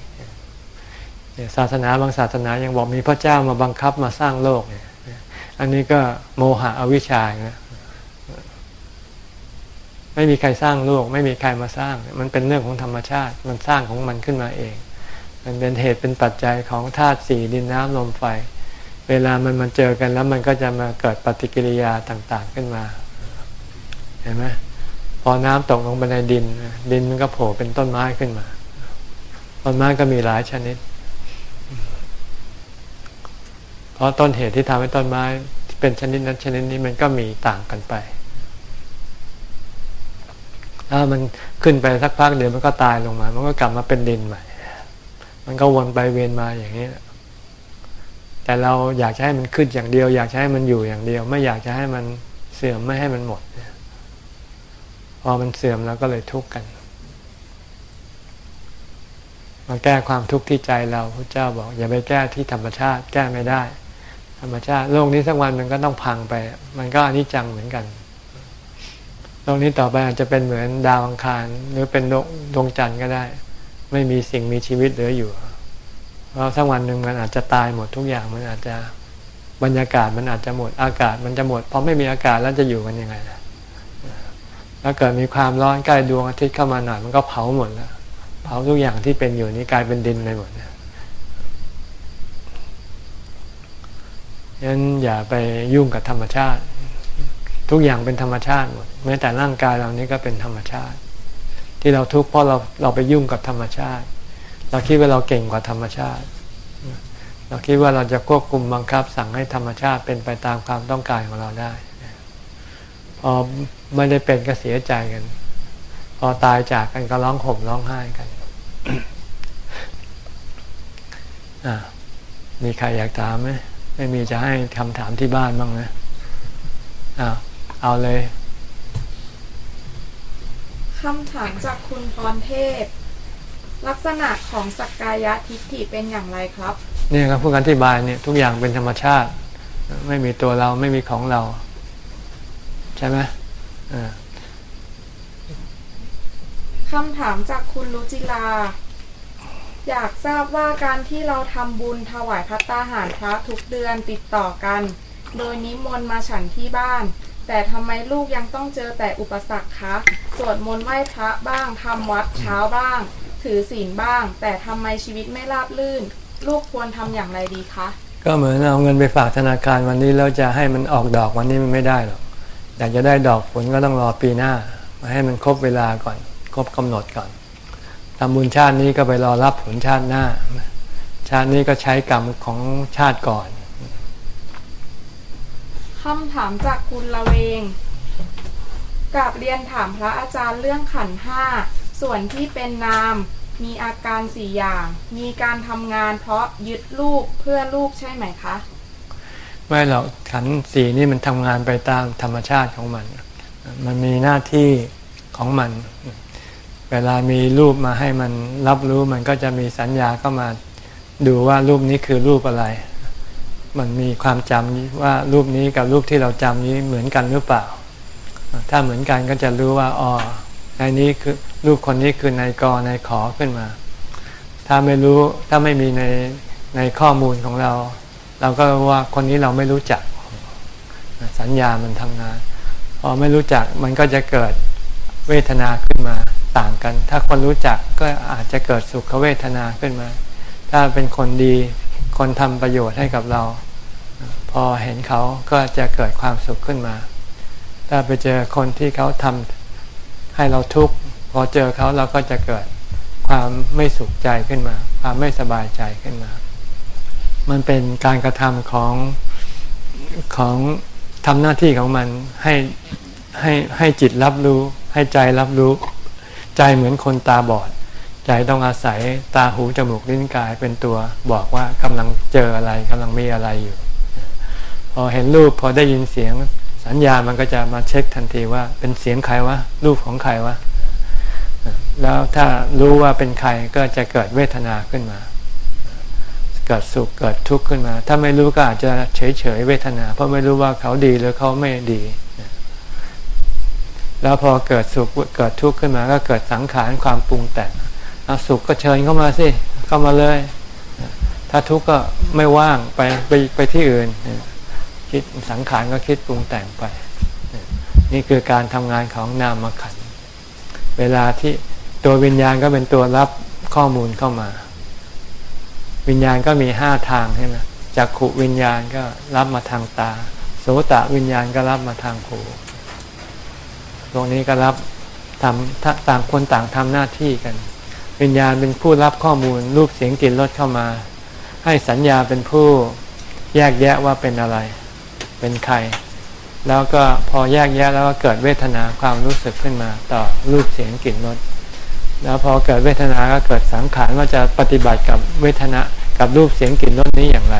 Speaker 1: ศาสนาบางศาสนายังบอกมีพระเจ้ามาบังคับมาสร้างโลกเนี่ยอันนี้ก็โมหะอวิชชานะ ไม่มีใครสร้างโลก ไม่มีใครมาสร้าง มันเป็นเรื่องของธรรมชาติ มันสร้างของมันขึ้นมาเอง มันเป็นเหตุเป็นปัจจัยของธาตุสี่ดินน้ำลมไฟ เวลามันมาเจอกันแล้วมันก็จะมาเกิดปฏิกิริยาต่างๆขึ้นมา เห็นไหมพอน้ำตกลงไปในดิน ดินมันก็โผล่เป็นต้นไม้ขึ้นมา ต้นไม้ก็มีหลายชนิด เพราะต้นเหตุที่ทำให้ต้นไม้เป็นชนิดนั้นชนิดนี้มันก็มีต่างกันไป ถ้ามันขึ้นไปสักพักเดี๋ยวมันก็ตายลงมา มันก็กลับมาเป็นดินใหม่ มันก็วนไปเวียนมาอย่างนี้ แต่เราอยากจะให้มันขึ้นอย่างเดียว อยากจะให้มันอยู่อย่างเดียว ไม่อยากจะให้มันเสื่อมไม่ให้มันหมด พอมันเสื่อมแล้วก็เลยทุกข์กัน มาแก้ความทุกข์ที่ใจเราพระเจ้าบอก อย่าไปแก้ที่ธรรมชาติ แก้ไม่ได้ ธรรมชาติโลกนี้สักวันมันก็ต้องพังไป มันก็อนิจจังเหมือนกัน กนี้ต่อไปอาจจะเป็นเหมือนดาวอังคาร หรือเป็นดวงจันทร์ก็ได้ ไม่มีสิ่งมีชีวิตเหลืออยู่ เพราะสักวันหนึ่งมันอาจจะตายหมดทุกอย่างมันอาจจะบรรยากาศมันอาจจะหมดอากาศมันจะหมดพอไม่มีอากาศแล้วจะอยู่กันยังไงล่ะถ้าเกิดมีความร้อนใกล้ดวงอาทิตย์เข้ามาหน่อยมันก็เผาหมดแล้วเผาทุกอย่างที่เป็นอยู่นี้กลายเป็นดินไปหมดนะงั้นอย่าไปยุ่งกับธรรมชาติ ทุกอย่างเป็นธรรมชาติหมดแม้แต่ร่างกายเรานี้ก็เป็นธรรมชาติ ที่เราทุกข์เพราะเราเราไปยุ่งกับธรรมชาติ เราคิดว่าเราเก่งกว่าธรรมชาติ เราคิดว่าเราจะควบคุมบังคับ สั่งให้ธรรมชาติเป็นไปตามความต้องการของเราได้พอไม่ได้เป็นก็เสียใจกัน พอตายจากกันก็ร้องห่มร้องไห้กันมีใครอยากถามไหมไม่มีจะให้คำถามที่บ้านบ้างนะอ้าว เอาเลย
Speaker 4: คำถามจากคุณพรเทพ ลักษณะของสักกายทิฏฐิเป็นอย่างไรครับ
Speaker 1: เนี่ยครับผู้อธิบายเนี่ยทุกอย่างเป็นธรรมชาติ ไม่มีตัวเราไม่มีของเรา ใช่ไหมอ่า
Speaker 4: คำถามจากคุณรุจิลา อยากทราบว่าการที่เราทำบุญถวายพัตตาหารพระทุกเดือนติดต่อกัน โดยนิมนต์มาฉันที่บ้าน แต่ทำไมลูกยังต้องเจอแต่อุปสรรคคะ สวดมนต์ไหว้พระบ้างทำวัดเช้าบ้าง ถือศีลบ้าง แต่ทำไมชีวิตไม่ราบรื่น ลูกควรทำอย่างไรดีคะ
Speaker 1: ก็เหมือนเอาเงินไปฝากธนาคารวันนี้แล้วจะให้มันออกดอกวันนี้มันไม่ได้หรอกอยากจะได้ดอกผลก็ต้องรอปีหน้ามาให้มันครบเวลาก่อน ครบกำหนดก่อนทำบุญชาตินี้ก็ไปรอรับผลชาติหน้า ชาตินี้ก็ใช้กรรมของชาติก่อน
Speaker 4: คำถามจากคุณละเวงกับเรียนถามพระอาจารย์เรื่องขันห้าส่วนที่เป็นนาม มีอาการสี่อย่าง มีการทำงานเพราะยึดลูกเพื่อลูกใช่ไหมคะ
Speaker 1: ไม่หรอกขันสี่นี่มันทำงานไปตามธรรมชาติของมัน มันมีหน้าที่ของมัน เวลามีรูปมาให้มันรับรู้มันก็จะมีสัญญาเข้ามาดูว่ารูปนี้คือรูปอะไร มันมีความจำว่ารูปนี้กับรูปที่เราจำนี้เหมือนกันหรือเปล่า ถ้าเหมือนกันก็จะรู้ว่าอ๋อในนี้คือรูปคนนี้คือนายกนายขอขึ้นมา ถ้าไม่รู้ถ้าไม่มีในในข้อมูลของเรา เราก็ว่าคนนี้เราไม่รู้จัก สัญญามันทำงานพอไม่รู้จักมันก็จะเกิดเวทนาขึ้นมาต่างกัน ถ้าคนรู้จักก็อาจจะเกิดสุขเวทนาขึ้นมา ถ้าเป็นคนดี คนทำประโยชน์ให้กับเรา พอเห็นเขาก็จะเกิดความสุขขึ้นมา ถ้าไปเจอคนที่เขาทำให้เราทุกข์พอเจอเขาเราก็จะเกิดความไม่สุขใจขึ้นมา ความไม่สบายใจขึ้นมา มันเป็นการกระทำของของทำหน้าที่ของมันให้ให้ให้จิตรับรู้ ให้ใจรับรู้ ใจเหมือนคนตาบอด ใจต้องอาศัยตาหูจมูกลิ้นกายเป็นตัวบอกว่ากำลังเจออะไรกำลังมีอะไรอยู่ พอเห็นรูปพอได้ยินเสียงสัญญามันก็จะมาเช็คทันทีว่าเป็นเสียงใครวะรูปของใครวะแล้วถ้ารู้ว่าเป็นใครก็จะเกิดเวทนาขึ้นมา เกิดสุขเกิดทุกข์ขึ้นมา ถ้าไม่รู้ก็อาจจะเฉยเฉยเวทนา เพราะไม่รู้ว่าเขาดีหรือเขาไม่ดี แล้วพอเกิดสุขเกิดทุกข์ขึ้นมา ก็เกิดสังขารความปรุงแต่ง สุขก็เชิญเข้ามาสิเข้ามาเลย ถ้าทุกข์ก็ไม่ว่างไปไปไปที่อื่นคิดสังขารก็คิดปรุงแต่งไป นี่คือการทำงานของนามขันเวลาที่ตัววิญญาณก็เป็นตัวรับข้อมูลเข้ามา วิญญาณก็มีห้าทางใช่ไหมจักขุวิญญาณก็รับมาทางตา โสตะวิญญาณก็รับมาทางหูตรงนี้ก็รับทำต่างคนต่างทำหน้าที่กัน วิญญาณเป็นผู้รับข้อมูลรูปเสียงกลิ่นรสเข้ามา ให้สัญญาเป็นผู้แยกแยะว่าเป็นอะไร เป็นใคร แล้วก็พอแยกแยะแล้วก็เกิดเวทนาความรู้สึกขึ้นมา ต่อรูปเสียงกลิ่นรสแล้วพอเกิดเวทนาก็เกิดสังขารว่าจะปฏิบัติกับเวทนากับรูปเสียงกลิ่นรสนี้อย่างไร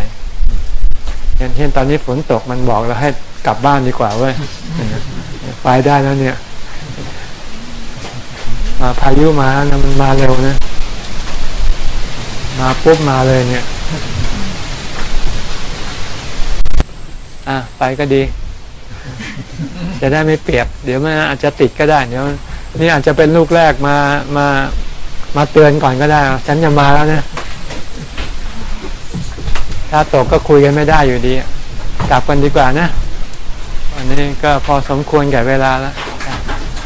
Speaker 1: อย่างเช่นตอนนี้ฝนตกมันบอกเราให้กลับบ้านดีกว่าเว้ยไปได้แล้วเนี่ย พายุมานะมันมาเร็วนะ มาปุ๊บมาเลยเนี่ย อะไปก็ดี จะได้ไม่เปียก เดี๋ยวมันอาจจะติดก็ได้ เดี๋ยวนี่อาจจะเป็นลูกแรกมามามาเตือนก่อนก็ได้ ฉันจะมาแล้วเนี่ยถ้าตกก็คุยกันไม่ได้อยู่ดี กลับกันดีกว่านะ วันนี้ก็พอสมควรแก่เวลาแล้ว